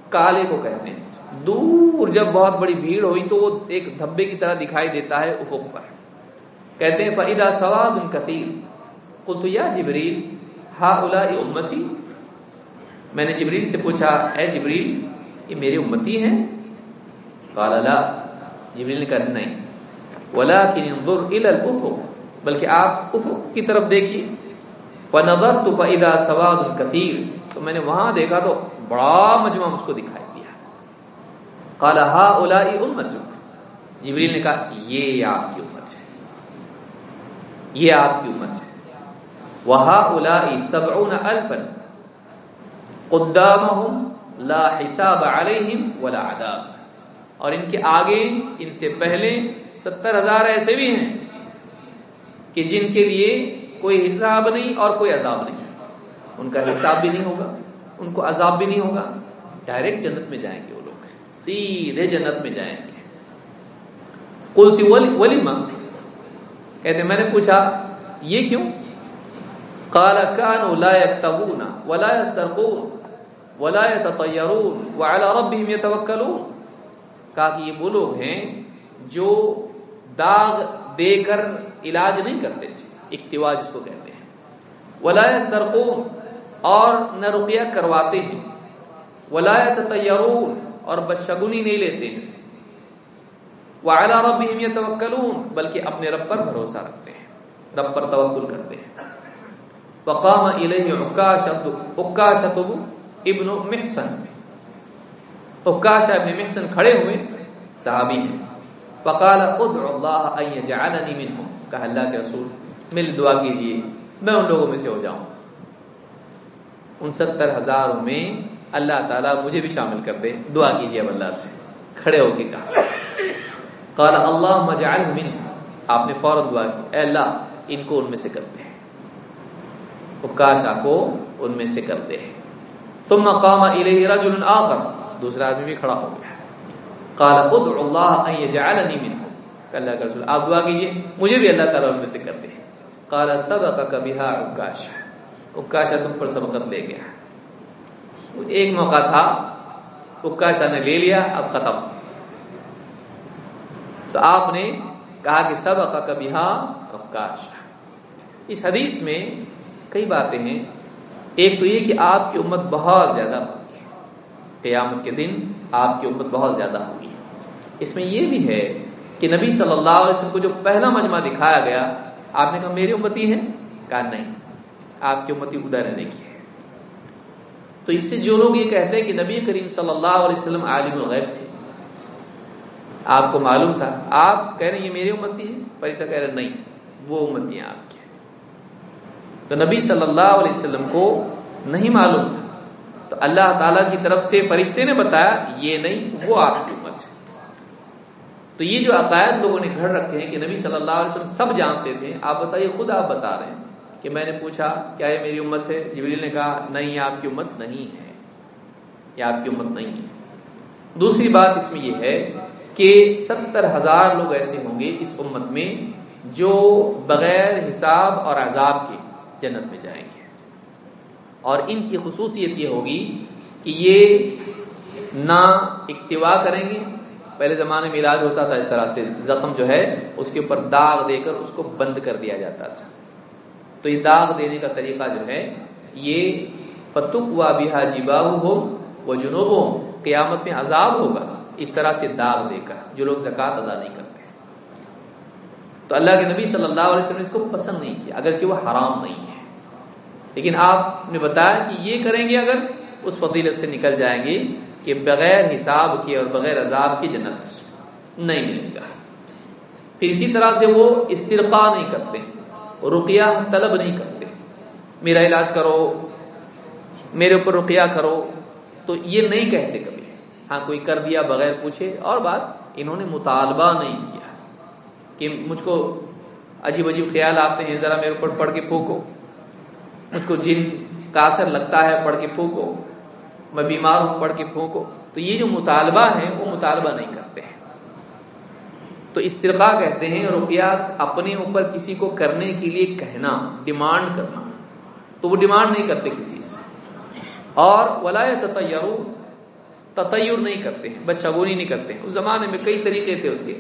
کالے کو کہتے ہیں۔ دور جب بہت بڑی بھیڑ ہوئی تو وہ ایک دھبے کی طرح دکھائی دیتا ہے افق پر۔ کہتے ہیں فیدا سواد ان کثیر قلت، یا جبریل ہا الا امتی؟ میں نے جبریل سے پوچھا، اے جبریل، یہ میری امتی ہیں؟ قال، لا۔ جبریل نے کہا، نہیں۔ ولكن انظر الى الافق بلکہ آپ افق کی طرف دیکھیے۔ فنظرت فاذا سواد كثير تو میں نے وہاں دیکھا تو بڑا مجمع مجھ کو دکھائی دیا۔ کالا ہا اولا امت جبریل نے کہا، یہ آپ کی امت ہے۔ یہ آپ کی امت ہے۔ وہا اولا سبعون الفن قدامہم لا حساب علیہم ولا عذاب۔ اور ان کے آگے، ان سے پہلے ستر ہزار ایسے بھی ہیں کہ جن کے لیے کوئی حساب نہیں اور کوئی عذاب نہیں۔ ان کا حساب بھی نہیں ہوگا، ان کو عذاب بھی نہیں ہوگا۔ ڈائریکٹ جنت میں جائیں گے وہ لوگ۔ سیدھے جنت میں جائیں گے۔ کلتی ولی ماں کہتے میں نے پوچھا، یہ کیوں؟ قال كانوا لا يكتبون ولا يسترقون ولا يتطيرون وعلى ربهم يتوكلون کہا کہ یہ وہ لوگ ہیں جو داغ دے کر علاج نہیں کرتے تھے، اکتوا جس کو کہتے ہیں۔ ولا يسترقون اور نہ رقیہ کرواتے ہیں۔ ولا يتطيرون اور بشگونی نہیں لیتے ہیں۔ وعلى ربهم يتوكلون بلکہ اپنے رب پر بھروسہ رکھتے ہیں۔ رب پر توکل کرتے ہیں۔ وقام الیہ عکاشۃ عکاشۃ ابن محسن۔ عکاشہ ابن محسن کھڑے ہوئے، صحابی ہیں۔ فقال ادعو اللہ ان يجعلني منهم کہا اللہ کے رسول میری دعا کیجیے، میں ان لوگوں میں سے ہو جاؤں۔ ان ستر ہزاروں میں اللہ تعالیٰ مجھے بھی شامل کر دے، دعا کیجیے اب اللہ سے۔ کھڑے ہو کے کہا۔ قال اللہ مجعل من آپ نے فوراً دعا کی۔ اے اللہ، ان کو ان میں سے کرتے ہیں اکاشا کو ان میں سے کرتے ہیں ثم قام الیہ رجل آخر۔ دوسرا آدمی بھی کھڑا ہو گیا۔ قال، ادعو اللہ ان يجعلني منهم کہ اللہ کا رسول، آپ دعا کیجیے، مجھے بھی اللہ تعالیٰ ان میں سے کرتے ہیں قال سبقك بها عکاشا عکاشا تم پر سبقت لے گیا۔ ایک موقع تھا اکاشا نے لے لیا، اب ختم۔ تو آپ نے کہا کہ سب کا کبھی اوکاش اس حدیث میں کئی باتیں ہیں۔ ایک تو یہ کہ آپ کی امت بہت زیادہ ہوگی قیامت کے دن آپ کی امت بہت زیادہ ہوگی اس میں یہ بھی ہے کہ نبی صلی اللہ علیہ وسلم کو جو پہلا مجمع دکھایا گیا، آپ نے کہا میری امتی ہے؟ کہا نہیں، آپ کی امتی ادھر رہنے کی ہے تو اس سے جو لوگ یہ کہتے ہیں کہ نبی کریم صلی اللہ علیہ وسلم عالم الغیب تھے، آپ کو معلوم تھا، آپ کہہ رہے ہیں یہ میری امتی ہے؟ پریتا کہہ رہے نہیں، وہ امتی ہیں آپ کی۔ تو نبی صلی اللہ علیہ وسلم کو نہیں معلوم تھا۔ تو اللہ تعالی کی طرف سے فرشتے نے بتایا، یہ نہیں، وہ آپ کی۔ تو یہ جو عقائد لوگوں نے گھر رکھے ہیں کہ نبی صلی اللہ علیہ وسلم سب جانتے تھے، آپ بتائیے، خود آپ بتا رہے ہیں کہ میں نے پوچھا، کیا یہ میری امت ہے؟ جبریل نے کہا، نہیں آپ کی امت نہیں ہے۔ یہ آپ کی امت نہیں ہے۔ دوسری بات اس میں یہ ہے کہ ستر ہزار لوگ ایسے ہوں گے اس امت میں جو بغیر حساب اور عذاب کے جنت میں جائیں گے۔ اور ان کی خصوصیت یہ ہوگی کہ یہ نہ اکتوا کریں گے پہلے زمانے میں علاج ہوتا تھا اس طرح سے، زخم جو ہے، اس کے اوپر داغ دے کر اس کو بند کر دیا جاتا تھا۔ تو یہ داغ دینے کا طریقہ جو ہے، یہ فتق و بہا جیبا ہو وہ جنوب ہو قیامت میں عذاب ہوگا۔ اس طرح سے داغ دے کر، جو لوگ زکوٰۃ ادا نہیں کرتے۔ تو اللہ کے نبی صلی اللہ علیہ وسلم نے اس کو پسند نہیں کیا، اگرچہ وہ حرام نہیں ہے۔ لیکن آپ نے بتایا کہ یہ کریں گے اگر اس فضیلت سے نکل جائیں گے۔ کہ بغیر حساب کے اور بغیر عذاب کی جنت نہیں ملے گا۔ پھر اسی طرح سے وہ استرقا نہیں کرتے، رقیہ طلب نہیں کرتے۔ میرا علاج کرو، میرے اوپر رقیہ کرو۔ تو یہ نہیں کہتے کبھی۔ ہاں کوئی کر دیا بغیر پوچھے۔ اور بات، انہوں نے مطالبہ نہیں کیا کہ مجھ کو عجیب عجیب خیال آتے ہیں، ذرا میرے اوپر پڑھ کے پھونکو۔ مجھ کو جن کا اثر لگتا ہے، پڑھ کے پھونکو۔ میں بیمار ہوں، پڑھ کے پھونکو۔ تو یہ جو مطالبہ ہے، وہ مطالبہ نہیں کرتے ہیں۔ تو استرقا کہتے ہیں، رقیات اپنے اوپر کسی کو کرنے کے لیے کہنا، ڈیمانڈ کرنا۔ تو وہ ڈیمانڈ نہیں کرتے کسی سے۔ اور ولایت تطیر نہیں کرتے ہیں بس شگونی نہیں کرتے ہیں۔ اس زمانے میں کئی طریقے تھے اس کے،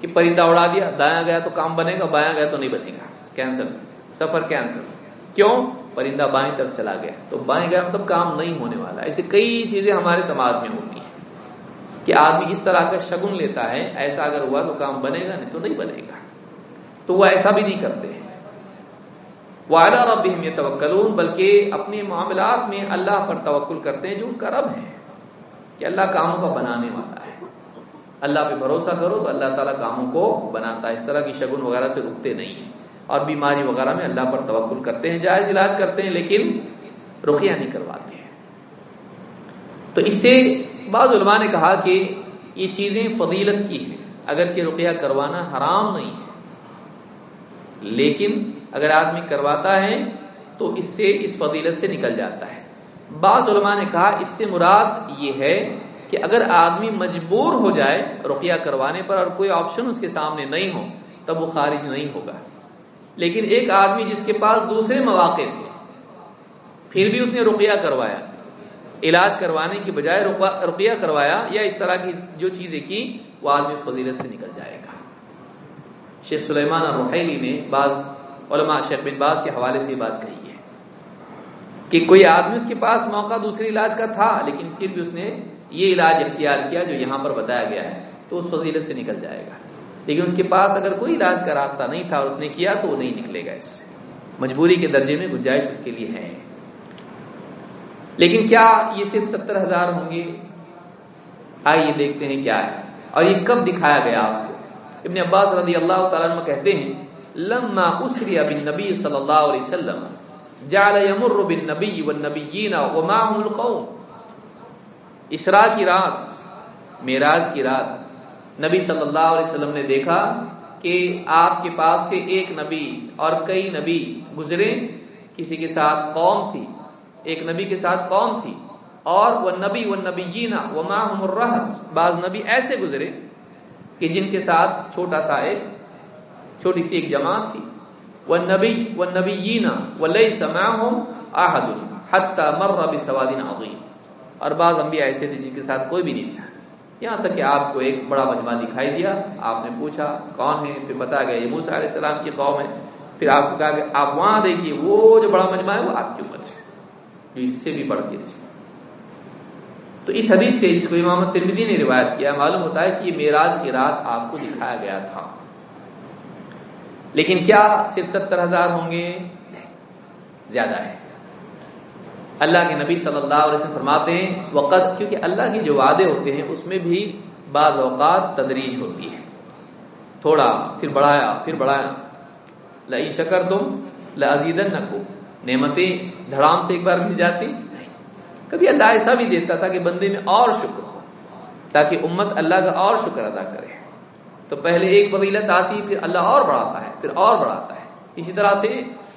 کہ پرندہ اڑا دیا، دایاں گیا تو کام بنے گا، بایاں گیا تو نہیں بنے گا۔ کینسل سفر کینسل کیوں؟ پرندہ بائیں طرف چلا گیا۔ تو بائیں گیا مطلب کام نہیں ہونے والا۔ ایسے کئی چیزیں ہمارے سماج میں ہوتی ہیں کہ آدمی اس طرح کا شگن لیتا ہے، ایسا اگر ہوا تو کام بنے گا، نہیں تو نہیں بنے گا۔ تو وہ ایسا بھی نہیں کرتے۔ وہ اعلیٰ رب یہ توکلون بلکہ اپنے معاملات میں اللہ پر توکل کرتے ہیں جو ان کا رب ہے، کہ اللہ کاموں کا بنانے والا ہے۔ اللہ پہ بھروسہ کرو تو اللہ تعالیٰ کاموں کو بناتا ہے۔ اس طرح کی شگن وغیرہ سے رکتے نہیں ہیں۔ اور بیماری وغیرہ میں اللہ پر توقل کرتے ہیں، جائز علاج کرتے ہیں، لیکن رقیہ نہیں کرواتے ہیں۔ تو اس سے بعض علماء نے کہا کہ یہ چیزیں فضیلت کی ہیں۔ اگرچہ رقیہ کروانا حرام نہیں ہے، لیکن اگر آدمی کرواتا ہے تو اس سے، اس فضیلت سے نکل جاتا ہے۔ بعض علماء نے کہا اس سے مراد یہ ہے کہ اگر آدمی مجبور ہو جائے رقیہ کروانے پر اور کوئی آپشن اس کے سامنے نہیں ہو، تب وہ خارج نہیں ہوگا۔ لیکن ایک آدمی جس کے پاس دوسرے مواقع تھے، پھر بھی اس نے رقیہ کروایا۔ علاج کروانے کی بجائے رقیہ کروایا یا اس طرح کی جو چیزیں کی، وہ آدمی اس فضیلت سے نکل جائے گا۔ شیخ سلیمان اور نے بعض علماء شیخ بن باز کے حوالے سے یہ بات کہی ہے کہ کوئی آدمی اس کے پاس موقع دوسرے علاج کا تھا، لیکن پھر بھی اس نے یہ علاج اختیار کیا جو یہاں پر بتایا گیا ہے، تو اس فضیلت سے نکل جائے گا۔ لیکن اس کے پاس اگر کوئی علاج کا راستہ نہیں تھا اور اس نے کیا تو وہ نہیں نکلے گا اس سے۔ مجبوری کے درجے میں گنجائش اس کے لیے ہے۔ لیکن کیا یہ صرف ستر ہزار ہوں گے؟ آئیے دیکھتے ہیں کیا ہے۔ اور یہ کب دکھایا گیا آپ کو؟ ابن عباس رضی اللہ تعالیٰ عنہ کہتے ہیں، لما اسری بن نبی صلی اللہ علیہ وسلم، جعل يمر بالنبي والنبيين ومعهم القوم۔ اسرا کی رات، معراج کی رات۔ نبی صلی اللہ علیہ وسلم نے دیکھا کہ آپ کے پاس سے ایک نبی اور کئی نبی گزرے، کسی کے ساتھ قوم تھی، ایک نبی کے ساتھ قوم تھی، اور وہ نبی و نبی جینا وہ بعض نبی ایسے گزرے کہ جن کے ساتھ چھوٹا سا ایک، چھوٹی سی ایک جماعت تھی۔ وہ نبی و نبی جینا وہ لئی سما ہوں آحد حتہ مر بسوادین عظیم۔ اور بعض انبیاء ایسے تھے جن کے ساتھ کوئی بھی نہیں تھا۔ یہاں تک کہ آپ کو ایک بڑا مجمع دکھائی دیا، آپ نے پوچھا، کون ہے؟ پھر بتا گیا، یہ موسیٰ علیہ السلام کی قوم ہے۔ پھر آپ کو کہا کہ آپ وہاں دیکھیے، وہ جو بڑا مجمع ہے، وہ آپ کی امت ہے، جو اس سے بھی بڑھ کے تھے تو اس حدیث سے جس کو امام ترمیدی نے روایت کیا، معلوم ہوتا ہے کہ یہ معراج کی رات آپ کو دکھایا گیا تھا۔ لیکن کیا صرف ستر ہزار ہوں گے؟ زیادہ ہے اللہ کے نبی صلی اللہ علیہ وسلم فرماتے ہیں، وقت، کیونکہ اللہ کے جو وعدے ہوتے ہیں، اس میں بھی بعض اوقات تدریج ہوتی ہے۔ تھوڑا، پھر بڑھایا پھر بڑھایا۔ لئی شکر تم لزیدن نہ کو نعمتیں دھڑام سے ایک بار مل جاتی؟ کبھی اللہ ایسا بھی دیتا تھا کہ بندے میں اور شکر ہو، تاکہ امت اللہ کا اور شکر ادا کرے۔ تو پہلے ایک فضیلت آتی، پھر اللہ اور بڑھاتا ہے، پھر اور بڑھاتا ہے۔ اسی طرح سے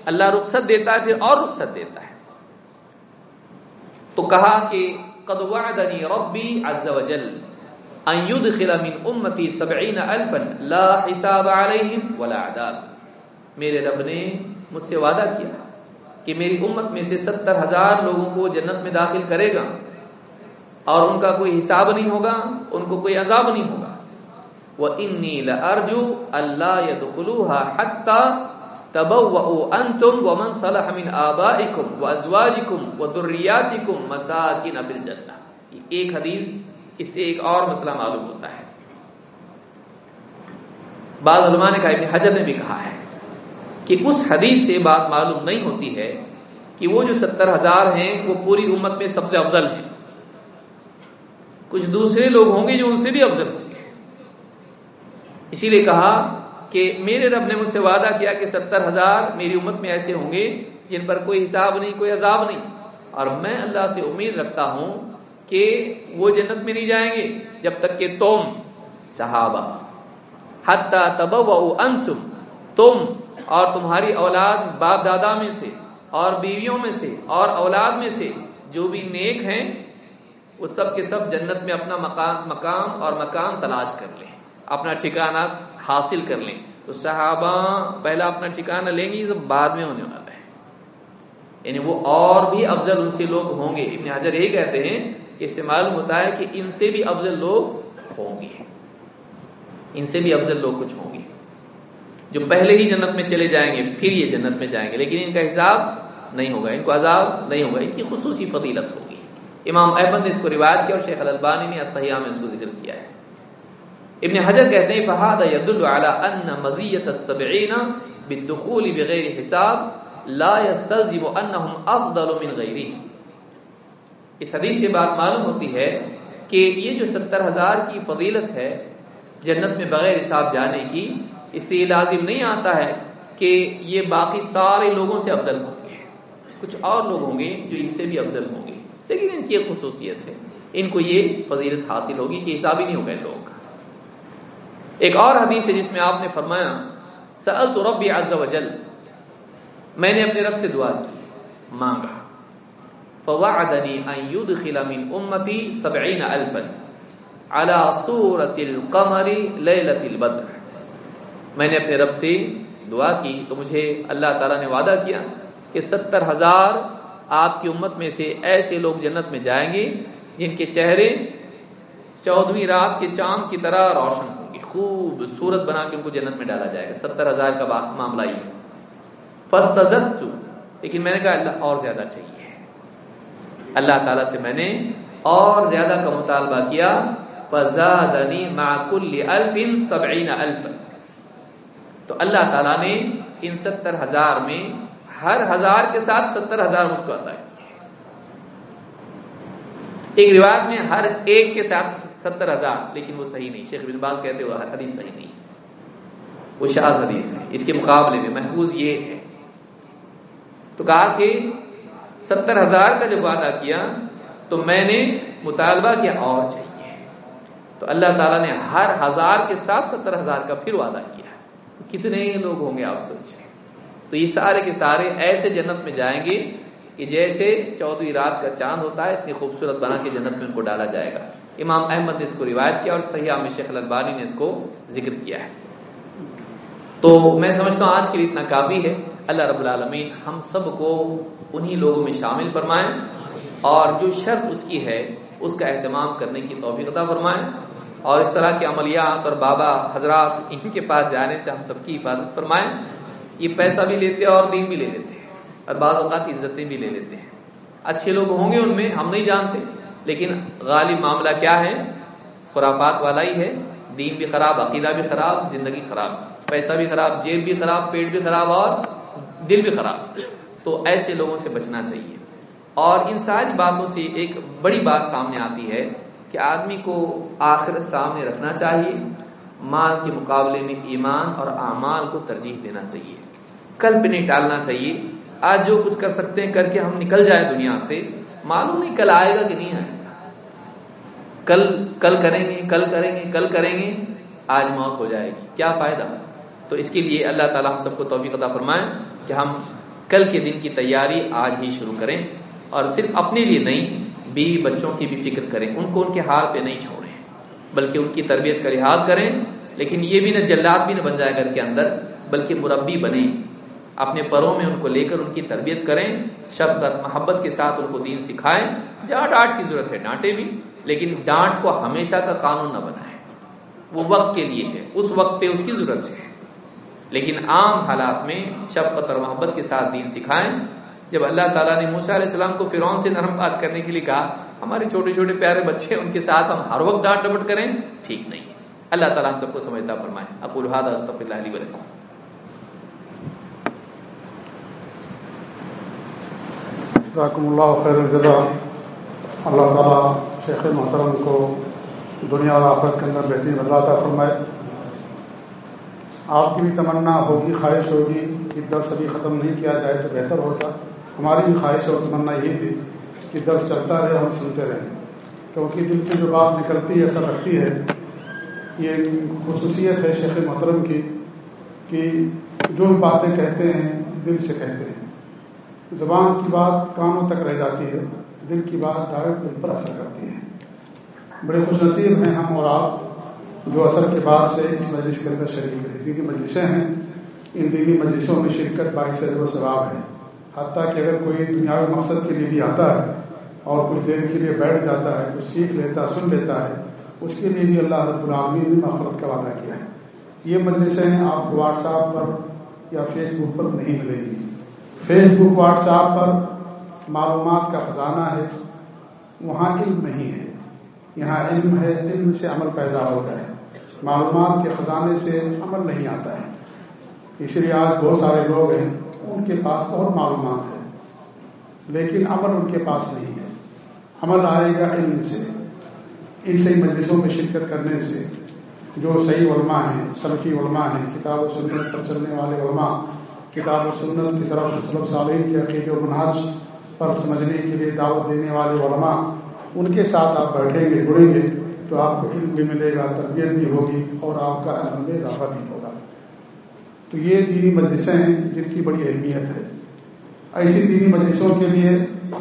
اللہ رخصت دیتا ہے، پھر اور رخصت دیتا ہے۔ تو کہا کہ قد وعدنی ربی عز وجل ان يدخل من امتی سبعین الفا لا حساب علیہم ولا عذاب۔ میرے رب نے مجھ سے وعدہ کیا کہ میری امت میں سے ستر ہزار لوگوں کو جنت میں داخل کرے گا اور ان کا کوئی حساب نہیں ہوگا، ان کو کوئی عذاب نہیں ہوگا۔ وَإِنِّي لَأَرْجُو أَلَّا يَدْخُلُوهَا حَتَّى تبوؤوا انتم ومن صلح من آبائكم وازواجكم وذرياتكم مساكن في الجنہ ایک حدیث، اس سے ایک اور مسئلہ معلوم ہوتا ہے۔ بعض علماء نے کہا، ابن حجر نے بھی کہا ہے کہ اس حدیث سے بات معلوم نہیں ہوتی ہے کہ وہ جو ستر ہزار ہیں، وہ پوری امت میں سب سے افضل ہیں۔ کچھ دوسرے لوگ ہوں گے جو ان سے بھی افضل ہوں گے اسی لیے کہا کہ میرے رب نے مجھ سے وعدہ کیا کہ ستر ہزار میری امت میں ایسے ہوں گے جن پر کوئی حساب نہیں، کوئی عذاب نہیں۔ اور میں اللہ سے امید رکھتا ہوں کہ وہ جنت میں نہیں جائیں گے جب تک کہ تم صحابہ، حتی تبو انتم، تم اور تمہاری اولاد باپ دادا میں سے اور بیویوں میں سے اور اولاد میں سے جو بھی نیک ہیں، وہ سب کے سب جنت میں اپنا مقام مقام اور مقام تلاش کر لیں۔ اپنا ٹھکانہ حاصل کر لیں۔ تو صحابہ پہلا اپنا ٹھکانہ لیں گے یہ سب بعد میں ہونے والا ہے۔ یعنی وہ اور بھی افضل ان سے لوگ ہوں گے۔ ابن حجر یہی کہتے ہیں کہ اس سے معلوم ہوتا ہے کہ ان سے بھی افضل لوگ ہوں گے۔ ان سے بھی افضل لوگ کچھ ہوں گے۔ جو پہلے ہی جنت میں چلے جائیں گے، پھر یہ جنت میں جائیں گے۔ لیکن ان کا حساب نہیں ہوگا، ان کو عذاب نہیں ہوگا، ان کی خصوصی فضیلت ہوگی۔ امام احمد نے اس کو روایت کیا اور شیخ البانی نے صحیح میں اس کو ذکر کیا ہے۔ ابن حجر کہتے ہیں فہذا يدل على ان مزیت السبعین بالدخول بغیر حساب لا يستلزم انهم افضل من غیرهم اس حدیث سے بات معلوم ہوتی ہے کہ یہ جو ستر ہزار کی فضیلت ہے جنت میں بغیر حساب جانے کی، اس سے یہ لازم نہیں آتا ہے کہ یہ باقی سارے لوگوں سے افضل ہوں گے۔ کچھ اور لوگ ہوں گے جو ان سے بھی افضل ہوں گے۔ لیکن ان کی ایک خصوصیت ہے۔ ان کو یہ فضیلت حاصل ہوگی کہ حساب ہی نہیں ہوگا لوگ ایک اور حدیث ہے جس میں آپ نے فرمایا، سألت ربی عز و جل میں نے اپنے رب سے دعا کی، مانگا۔ فوعدنی ان يدخل من امتی سبعین الفا على صورت القمر لیلت البدر۔ میں نے اپنے رب سے دعا کی، تو مجھے اللہ تعالیٰ نے وعدہ کیا کہ ستر ہزار آپ کی امت میں سے ایسے لوگ جنت میں جائیں گے جن کے چہرے چودہویں رات کے چاند کی طرح روشن ہوں۔ گے خوب صورت بنا کے ان کو جنت میں ڈالا جائے گا۔ ستر ہزار کا معاملہ یہ۔ فسٹ لیکن میں نے کہا اللہ اور زیادہ چاہیے۔ اللہ تعالیٰ سے میں نے اور زیادہ کا مطالبہ کیا۔ فزادنی معکل الف سبعین الف۔ تو اللہ تعالیٰ نے ان ستر ہزار میں ہر ہزار کے ساتھ ستر ہزار مجھ کو عطا ایک روایت میں ہر ایک کے ساتھ ستر ہزار لیکن وہ صحیح نہیں۔ شیخ بن باز کہتے ہو حدیث صحیح نہیں۔ وہ شاذ حدیث ہے۔ اس کے مقابلے میں محفوظ یہ ہے۔ تو کہا کہ ستر ہزار کا جب وعدہ کیا تو میں نے مطالبہ کیا اور چاہیے۔ تو اللہ تعالیٰ نے ہر ہزار کے ساتھ ستر ہزار کا پھر وعدہ کیا۔ کتنے لوگ ہوں گے آپ سوچیں۔ تو یہ سارے کے سارے ایسے جنت میں جائیں گے کہ جیسے چودہویں رات کا چاند ہوتا ہے، اتنی خوبصورت بنا کے جنت میں ان کو ڈالا جائے گا۔ امام احمد نے اس کو روایت کیا اور صحیح عام شیخ البانی نے اس کو ذکر کیا ہے۔ تو میں سمجھتا ہوں آج کے لیے اتنا کافی ہے۔ اللہ رب العالمین ہم سب کو انہی لوگوں میں شامل فرمائیں اور جو شرط اس کی ہے، اس کا اہتمام کرنے کی توفیق عطا فرمائیں اور اس طرح کے عملیات اور بابا حضرات ان کے پاس جانے سے ہم سب کی حفاظت فرمائیں یہ پیسہ بھی لیتے ہیں اور دین بھی لے لیتے ہیں اور بعض اوقات عزتیں بھی لے لیتے ہیں۔ اچھے لوگ ہوں گے ان میں، ہم نہیں جانتے۔ لیکن غالب معاملہ کیا ہے؟ خرافات والا ہی ہے۔ دین بھی خراب، عقیدہ بھی خراب، زندگی خراب۔ پیسہ بھی خراب، جیب بھی خراب، پیٹ بھی خراب اور دل بھی خراب۔ تو ایسے لوگوں سے بچنا چاہیے۔ اور ان ساری باتوں سے ایک بڑی بات سامنے آتی ہے کہ آدمی کو آخرت سامنے رکھنا چاہیے، مال کے مقابلے میں ایمان اور اعمال کو ترجیح دینا چاہیے۔ کل پہ نہیں ٹالنا چاہیے۔ آج جو کچھ کر سکتے ہیں، کر کے ہم نکل جائے دنیا سے۔ معلوم نہیں کل آئے گا کہ نہیں آئے گا۔ کل کل کریں گے، کل کریں گے، کل کریں گے، آج موت ہو جائے گی۔ کیا فائدہ؟ تو اس کے لیے اللہ تعالیٰ ہم سب کو توفیق عطا فرمائیں کہ ہم کل کے دن کی تیاری آج ہی شروع کریں اور صرف اپنے لیے نہیں، بیوی بچوں کی بھی فکر کریں۔ ان کو ان کے حال پہ نہیں چھوڑیں، بلکہ ان کی تربیت کا لحاظ کریں۔ لیکن یہ بھی نہ جلات بھی نہ بن جائے گھر کے اندر، بلکہ مربی بنے اپنے پروں میں ان کو لے کر ان کی تربیت کریں، شفقت، محبت کے ساتھ ان کو دین سکھائیں۔ جہاں ڈانٹ کی ضرورت ہے ڈانٹے بھی۔ لیکن ڈانٹ کو ہمیشہ کا قانون نہ بنائیں وہ وقت کے لیے ہے، اس وقت پہ اس کی ضرورت ہے لیکن عام حالات میں شفقت اور محبت کے ساتھ دین سکھائیں۔ جب اللہ تعالیٰ نے موسیٰ علیہ السلام کو فرعون سے نرم بات کرنے کے لیے کہا، ہمارے چھوٹے چھوٹے پیارے بچے ان کے ساتھ ہم ہر وقت ڈانٹ ڈپٹ کریں، ٹھیک نہیں۔ اللہ تعالیٰ ہم سب کو سمجھتا فرمائے۔ ابو الحاد استف اللہ علیہ ولکم ذاکم اللہ خیر الجزا اللہ تعالیٰ شیخ محترم کو دنیا اور آفت کے اندر بہترین بدلاتا فرمائے۔ آپ کی بھی تمنا ہوگی، خواہش ہوگی کہ درس ابھی ختم نہیں کیا جائے تو بہتر ہوتا۔ ہماری بھی خواہش اور تمنا یہی تھی کہ درس چلتا رہے، ہم سنتے رہیں۔ کیونکہ دل سے جو بات نکلتی ہے اثر رکھتی ہے یہ خصوصیت ہے شیخ محترم کی کہ جو باتیں کہتے ہیں، دل سے کہتے ہیں۔ زبان کی بات کانوں تک رہ جاتی ہے۔ دل کی بات ڈائریکٹ دل پر اثر کرتی ہے۔ بڑے خوش نصیب ہیں ہم اور آپ جو اثر کے بعد سے اس مجلس کے اندر شریک ہے دینی مجلسیں ہیں، ان دینی مجلسوں میں شرکت باعث و ثواب ہے۔ حتیٰ کہ اگر کوئی دنیاوی مقصد کے لیے بھی آتا ہے اور کچھ دیر کے لیے بیٹھ جاتا ہے، کچھ سیکھ لیتا، سن لیتا ہے، اس کے لیے بھی اللہ رب العالمین نے مفرت کا وعدہ کیا ہے۔ یہ مجلسیں آپ کو واٹس ایپ پر یا فیس بک پر نہیں ملے گی۔ فیس بک واٹس ایپ پر معلومات کا خزانہ ہے، وہاں علم نہیں ہے۔ یہاں علم ہے، علم سے عمل پیدا ہوتا ہے۔ معلومات کے خزانے سے عمل نہیں آتا ہے۔ اس لیے آج بہت سارے لوگ ہیں، ان کے پاس بہت معلومات ہیں، لیکن عمل ان کے پاس نہیں ہے۔ عمل آئے گا علم سے۔ ان صحیح مجلسوں میں شرکت کرنے سے۔ جو صحیح علماء ہیں سلفی علماء ہیں، کتاب و سنت پر چلنے والے علماء، کتاب و سنت کی طرف سلب صالح کے عقید و مناج پر سمجھنے کے لیے دعوت دینے والے علماء، ان کے ساتھ آپ بیٹھیں گے جڑیں گے، تو آپ کو علم بھی ملے گا، تربیت بھی ہوگی اور آپ کا علم میں اضافہ بھی ہوگا۔ تو یہ دینی مجلسیں ہیں جن کی بڑی اہمیت ہے۔ ایسی دینی مجلسوں کے لیے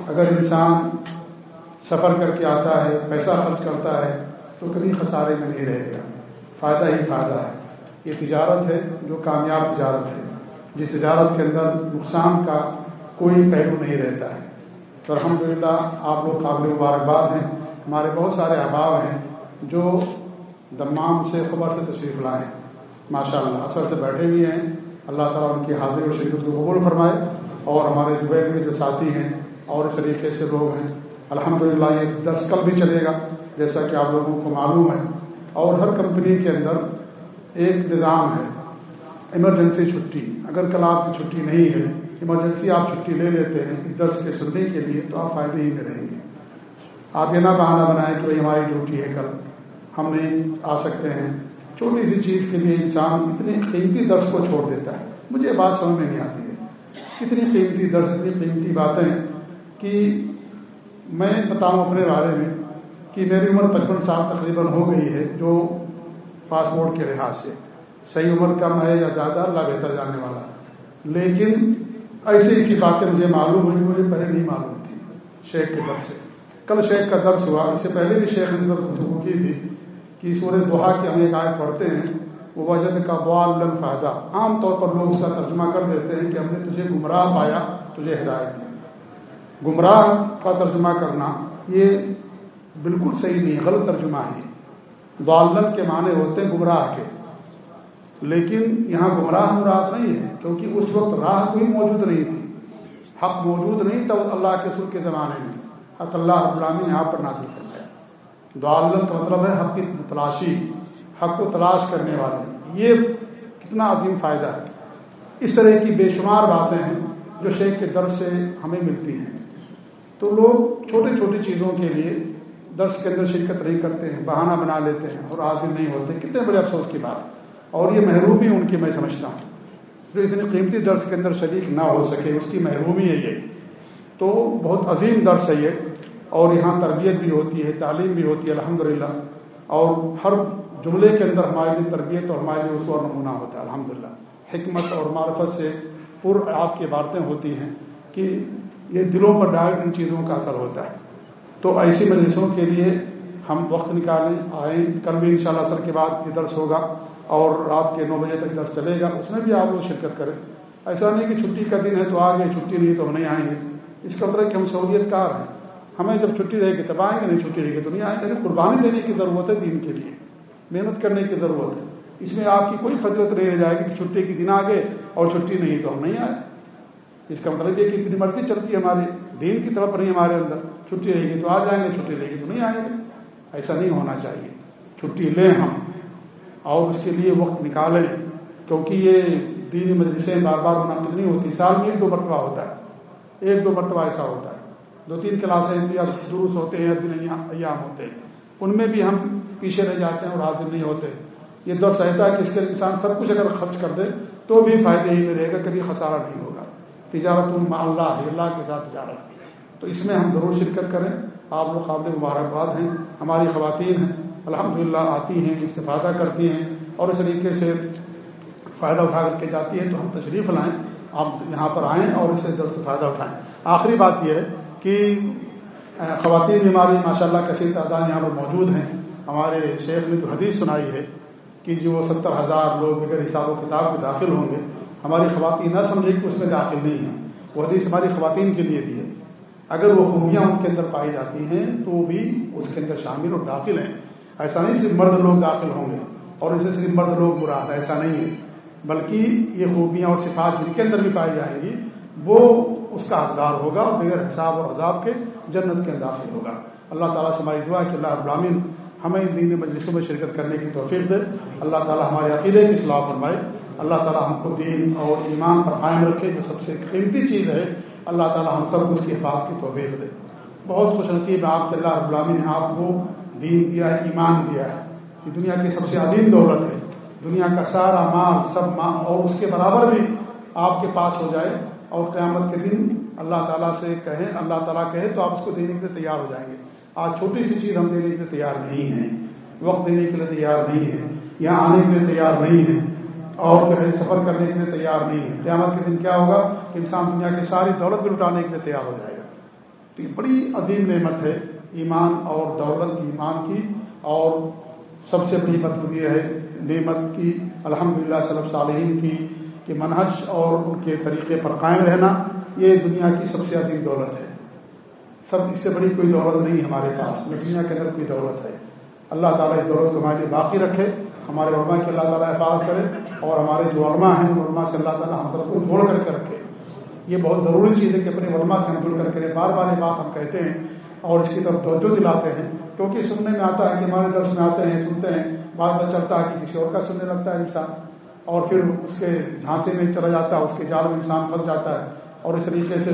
اگر انسان سفر کر کے آتا ہے، پیسہ خرچ کرتا ہے، تو کبھی خسارے میں نہیں رہے گا۔ فائدہ ہی فائدہ ہے۔ یہ تجارت ہے جو کامیاب تجارت ہے۔ جس تجارت کے اندر نقصان کا کوئی پہلو نہیں رہتا ہے۔ تو الحمد للہ آپ لوگ قابل مبارکباد ہیں۔ ہمارے بہت سارے احباب ہیں جو دمام سے خبر سے تشریف لائے۔ ماشاء اللہ اثر سے بیٹھے ہوئے ہیں۔ اللہ تعالیٰ ان کی حاضر و شرکت کو قبول فرمائے اور ہمارے زبیر میں جو ساتھی ہیں اور اس طریقے سے لوگ ہیں۔ الحمد للہ یہ درس کل بھی چلے گا، جیسا کہ آپ لوگوں کو معلوم ہے۔ اور ہر کمپنی کے اندر ایک نظام ہے، ایمرجنسی چھٹی۔ اگر کل آپ کی چھٹی نہیں ہے ایمرجنسی آپ چھٹی لے لیتے ہیں درس کے سننے کے لیے تو آپ فائدے ہی میں رہیں گے۔ آپ یہ نہ بہانہ بنائیں کہ بھائی ہماری ڈیوٹی ہے، کل ہم نہیں آ سکتے ہیں۔ چھوٹی سی چیز کے لیے انسان اتنی قیمتی درس کو چھوڑ دیتا ہے۔ مجھے بات سمجھ میں نہیں آتی ہے۔ کتنی قیمتی درس، اتنی قیمتی باتیں کہ میں بتاؤں اپنے بارے میں کہ میری عمر پچپن سال تقریباً ہو گئی ہے جو پاسپورٹ کے لحاظ سے۔ صحیح عمر کم ہے یا زیادہ، اللہ بہتر جاننے والا۔ لیکن ایسی ایسی باتیں مجھے معلوم ہوئی، مجھے پہلے نہیں معلوم تھی، شیخ کے در سے۔ کل شیخ کا درس ہوا، اس سے پہلے بھی شیخ نے گفتگو کی تھی کہ سورج دہا کے ہم ایک آیت پڑھتے ہیں، وہ وجد کا بال فائدہ۔ عام طور پر لوگ اس کا ترجمہ کر دیتے ہیں کہ ہم نے تجھے گمراہ پایا، تجھے ہدایت دی۔ گمراہ کا ترجمہ کرنا، یہ بالکل صحیح نہیں، غلط ترجمہ ہے۔ بالن کے معنی ہوتے ہیں گمراہ کے۔ لیکن یہاں گمراہ مراد نہیں ہے کیونکہ اس وقت راہ کوئی موجود نہیں تھی۔ حق موجود نہیں تھا اللہ کے سر کے زمانے میں۔ حق اللہ غلامی یہاں پر نازل کرتا ہے۔ دعالم کا مطلب ہے حق کی تلاشی حق کو تلاش کرنے والے۔ یہ کتنا عظیم فائدہ ہے۔ اس طرح کی بے شمار باتیں ہیں جو شیخ کے درد سے ہمیں ملتی ہیں۔ تو لوگ چھوٹی چھوٹی چیزوں کے لیے درس کے اندر شرکت نہیں کرتے ہیں، بہانہ بنا لیتے ہیں اور حاضر نہیں ہوتے۔ کتنے بڑے افسوس کی بات۔ اور یہ محرومی ان کی میں سمجھتا ہوں۔ جو اتنی قیمتی درس کے اندر شریک نہ ہو سکے، اس کی محرومی ہے یہ۔ تو بہت عظیم درس ہے یہ۔ اور یہاں تربیت بھی ہوتی ہے، تعلیم بھی ہوتی ہے الحمد اور ہر جملے کے اندر ہمارے لیے تربیت اور ہمارے لیے اس اور نمونہ ہوتا ہے الحمد حکمت اور معرفت سے پر آپ کی باتیں ہوتی ہیں کہ یہ دلوں پر ڈائریکٹ ان چیزوں کا اثر ہوتا ہے۔ تو ایسی مجلسوں کے لیے ہم وقت نکالیں، آئیں۔ کل بھی انشاءاللہ شاء کے بعد یہ درس ہوگا۔ اور رات کے نو بجے تک درس چلے گا، اس میں بھی آپ لوگ شرکت کریں۔ ایسا نہیں کہ چھٹی کا دن ہے تو آ گئے چھٹی نہیں تو ہم نہیں آئیں گے۔ اس کا مطلب کہ ہم سہولیت کار ہیں۔ ہمیں جب چھٹی رہے گی تب آئیں گے، نہیں چھٹی رہے گی تو نہیں آئیں گے۔ یعنی قربانی دینے کی ضرورت ہے دین کے لیے۔ محنت کرنے کی ضرورت ہے۔ اس میں آپ کی کوئی فضلت نہیں رہ جائے گی کہ چھٹی کے دن آگے اور چھٹی نہیں تو ہم نہیں آئے اس کا مطلب یہ کہ اتنی مرضی چلتی ہے ہماری۔ دین کی طرف نہیں ہمارے اندر۔ چھٹی رہے گی تو آ جائیں گے، چھٹی رہے گی تو نہیں آئیں گے۔ ایسا نہیں ہونا چاہیے۔ چھٹی لیں ہم۔ اور اس کے لیے وقت نکالیں، کیونکہ یہ دینی مجلسیں بار بار منعقد نہیں ہوتی۔ سال میں ایک دو مرتبہ ہوتا ہے۔ ایک دو مرتبہ ایسا ہوتا ہے۔ دو تین کلاسیں یا دروس ہوتے ہیں دن ایام ہوتے ہیں۔ ان میں بھی ہم پیچھے رہ جاتے ہیں اور حاضر نہیں ہوتے۔ یہ دور سہتا ہے کہ اس کے انسان سب کچھ اگر خرچ کر دے تو بھی فائدے ہی میں رہے گا، کبھی خسارہ نہیں ہوگا۔ تجارت اللہ اللہ کے ساتھ تجارت۔ تو اس میں ہم ضرور شرکت کریں۔ آپ لوگ قابل مبارکباد ہیں، ہماری خواتین ہیں۔ الحمدللہ آتی ہیں، استفادہ کرتی ہیں اور اس طریقے سے فائدہ اٹھا کر کے جاتی ہے تو ہم تشریف لائیں، آپ یہاں پر آئیں اور اس سے درست فائدہ اٹھائیں۔ آخری بات یہ ہے کہ خواتین بیماری ماشاء اللہ کثیر تعداد یہاں پر موجود ہیں۔ ہمارے شیخ نے جو حدیث سنائی ہے کہ جو وہ ستر ہزار لوگ اگر حساب و کتاب میں داخل ہوں گے، ہماری خواتین نہ سمجھے کہ اس میں داخل نہیں ہیں۔ وہ حدیث ہماری خواتین کے لیے بھی ہے۔ اگر وہ خوبیاں ان کے اندر پائی جاتی ہیں تو وہ بھی اس کے اندر شامل اور داخل ہیں۔ ایسا نہیں صرف مرد لوگ داخل ہوں گے اور اسے صرف مرد لوگ مراد ایسا نہیں ہے۔ بلکہ یہ خوبیاں اور صفات جن کے اندر بھی پائی جائیں گی، وہ اس کا حقدار ہوگا اور بغیر حساب اور عذاب کے جنت کے اندر داخل ہوگا۔ اللہ تعالیٰ سے ہماری دعا کہ اللہ ابراہین ہمیں دین مجلسوں میں شرکت کرنے کی توفیق دے۔ اللہ تعالیٰ ہمارے عقیدے کی صلاح فرمائے۔ اللہ تعالیٰ ہم کو دین اور ایمان پر قائم رکھے، جو سب سے قیمتی چیز ہے۔ اللہ تعالیٰ ہم سب کو اس کی حفاظت کی توفیق دے۔ بہت خوش نصیب آپ کے اللہ ابراہین آپ کو دین دیا ہے، ایمان دیا ہے؟ یہ دنیا کی سب سے عظیم دولت ہے۔ دنیا کا سارا مال، سب مال، اور اس کے برابر بھی آپ کے پاس ہو جائے اور قیامت کے دن اللہ تعالیٰ سے کہیں، اللہ تعالیٰ کہے تو آپ اس کو دینے کے لیے تیار ہو جائیں گے۔ آج چھوٹی سی چیز ہم دینے کے لیے تیار نہیں ہیں۔ وقت دینے کے لیے تیار نہیں ہے یہاں آنے کے لیے تیار نہیں ہے اور جو ہے، سفر کرنے کے لیے تیار نہیں ہے قیامت کے دن کیا ہوگا؟ کہ انسان دنیا کی ساری دولت بھی لٹانے کے لیے تیار ہو جائے گا۔ تو یہ بڑی عظیم نعمت ہے۔ ایمان اور دولت ایمان کی اور سب سے بڑی مطلب یہ ہے، نعمت کی الحمد للہ صلب صالحین کی، کہ منحج اور ان کے طریقے پر قائم رہنا، یہ دنیا کی سب سے عظیم دولت ہے۔ سب اس سے بڑی کوئی دولت نہیں ہمارے پاس دنیا کے اندر کوئی دولت ہے۔ اللہ تعالیٰ اس دولت کو ہمارے لیے باقی رکھے، ہمارے علماء کی اللہ تعالیٰ حفاظ کرے، اور ہمارے جو علماء ہیں علماء سے اللہ تعالیٰ ہم سب کو جوڑ کر کے رکھے۔ یہ بہت ضروری چیز ہے کہ اپنے علماء سے ہم جڑ کر کے بار بار یہ بات ہم کہتے ہیں اور اس کی طرف توجہ دلاتے ہیں۔ کیونکہ سننے میں آتا ہے کہ ہمارے درس میں آتے ہیں، سنتے ہیں بعد میں چلتا ہے کہ کسی اور کا سننے لگتا ہے انسان۔ اور پھر اس کے جھانسے میں چلا جاتا ہے، اس کے جال میں انسان پھنس جاتا ہے۔ اور اس طریقے سے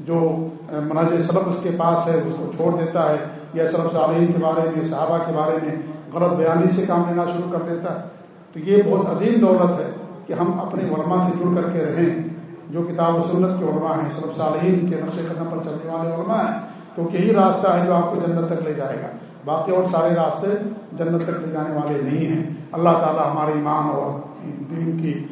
جو مناج سبق اس کے پاس ہے، اس کو چھوڑ دیتا ہے۔ یا سرب صالحین کے بارے میں، صحابہ کے بارے میں غلط بیانی سے کام لینا شروع کر دیتا ہے۔ تو یہ بہت عظیم دولت ہے کہ ہم اپنے علماء سے جڑ کر کے رہیں۔ جو کتاب و سنت کے علماء ہیں سرب صالحین کے نقش قدم پر چلنے والے علماء ہیں کیونکہ یہی راستہ ہے جو آپ کو جنت تک لے جائے گا۔ باقی اور سارے راستے جنت تک لے جانے والے نہیں ہیں۔ اللہ تعالیٰ ہمارے ایمان اور دین کی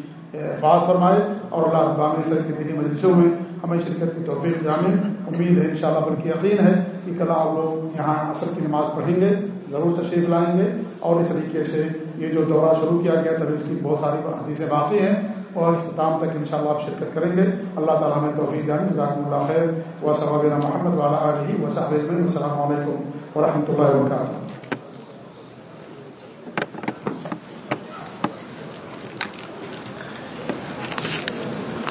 بات فرمائے اور اللہ ابام سر کے دینی مجلسوں میں ہمیں شرکت کی توفیق جامع۔ امید ہے انشاءاللہ بلکہ یقین ہے کہ کل آپ لوگ یہاں اثر کی نماز پڑھیں گے، ضرور تشریف لائیں گے اور اس طریقے سے یہ جو دورہ شروع کیا گیا تب اس کی بہت ساری حدیثیں باقی ہیں۔ اور اختتام تک انشاءاللہ آپ شرکت کریں گے۔ اللہ تعالیٰ ہمیں توفیق دیں جزاکم اللہ خیر۔ و صحابہ محمد والا علیہ و السلام علیکم ورحمۃ اللہ وبرکاتہ۔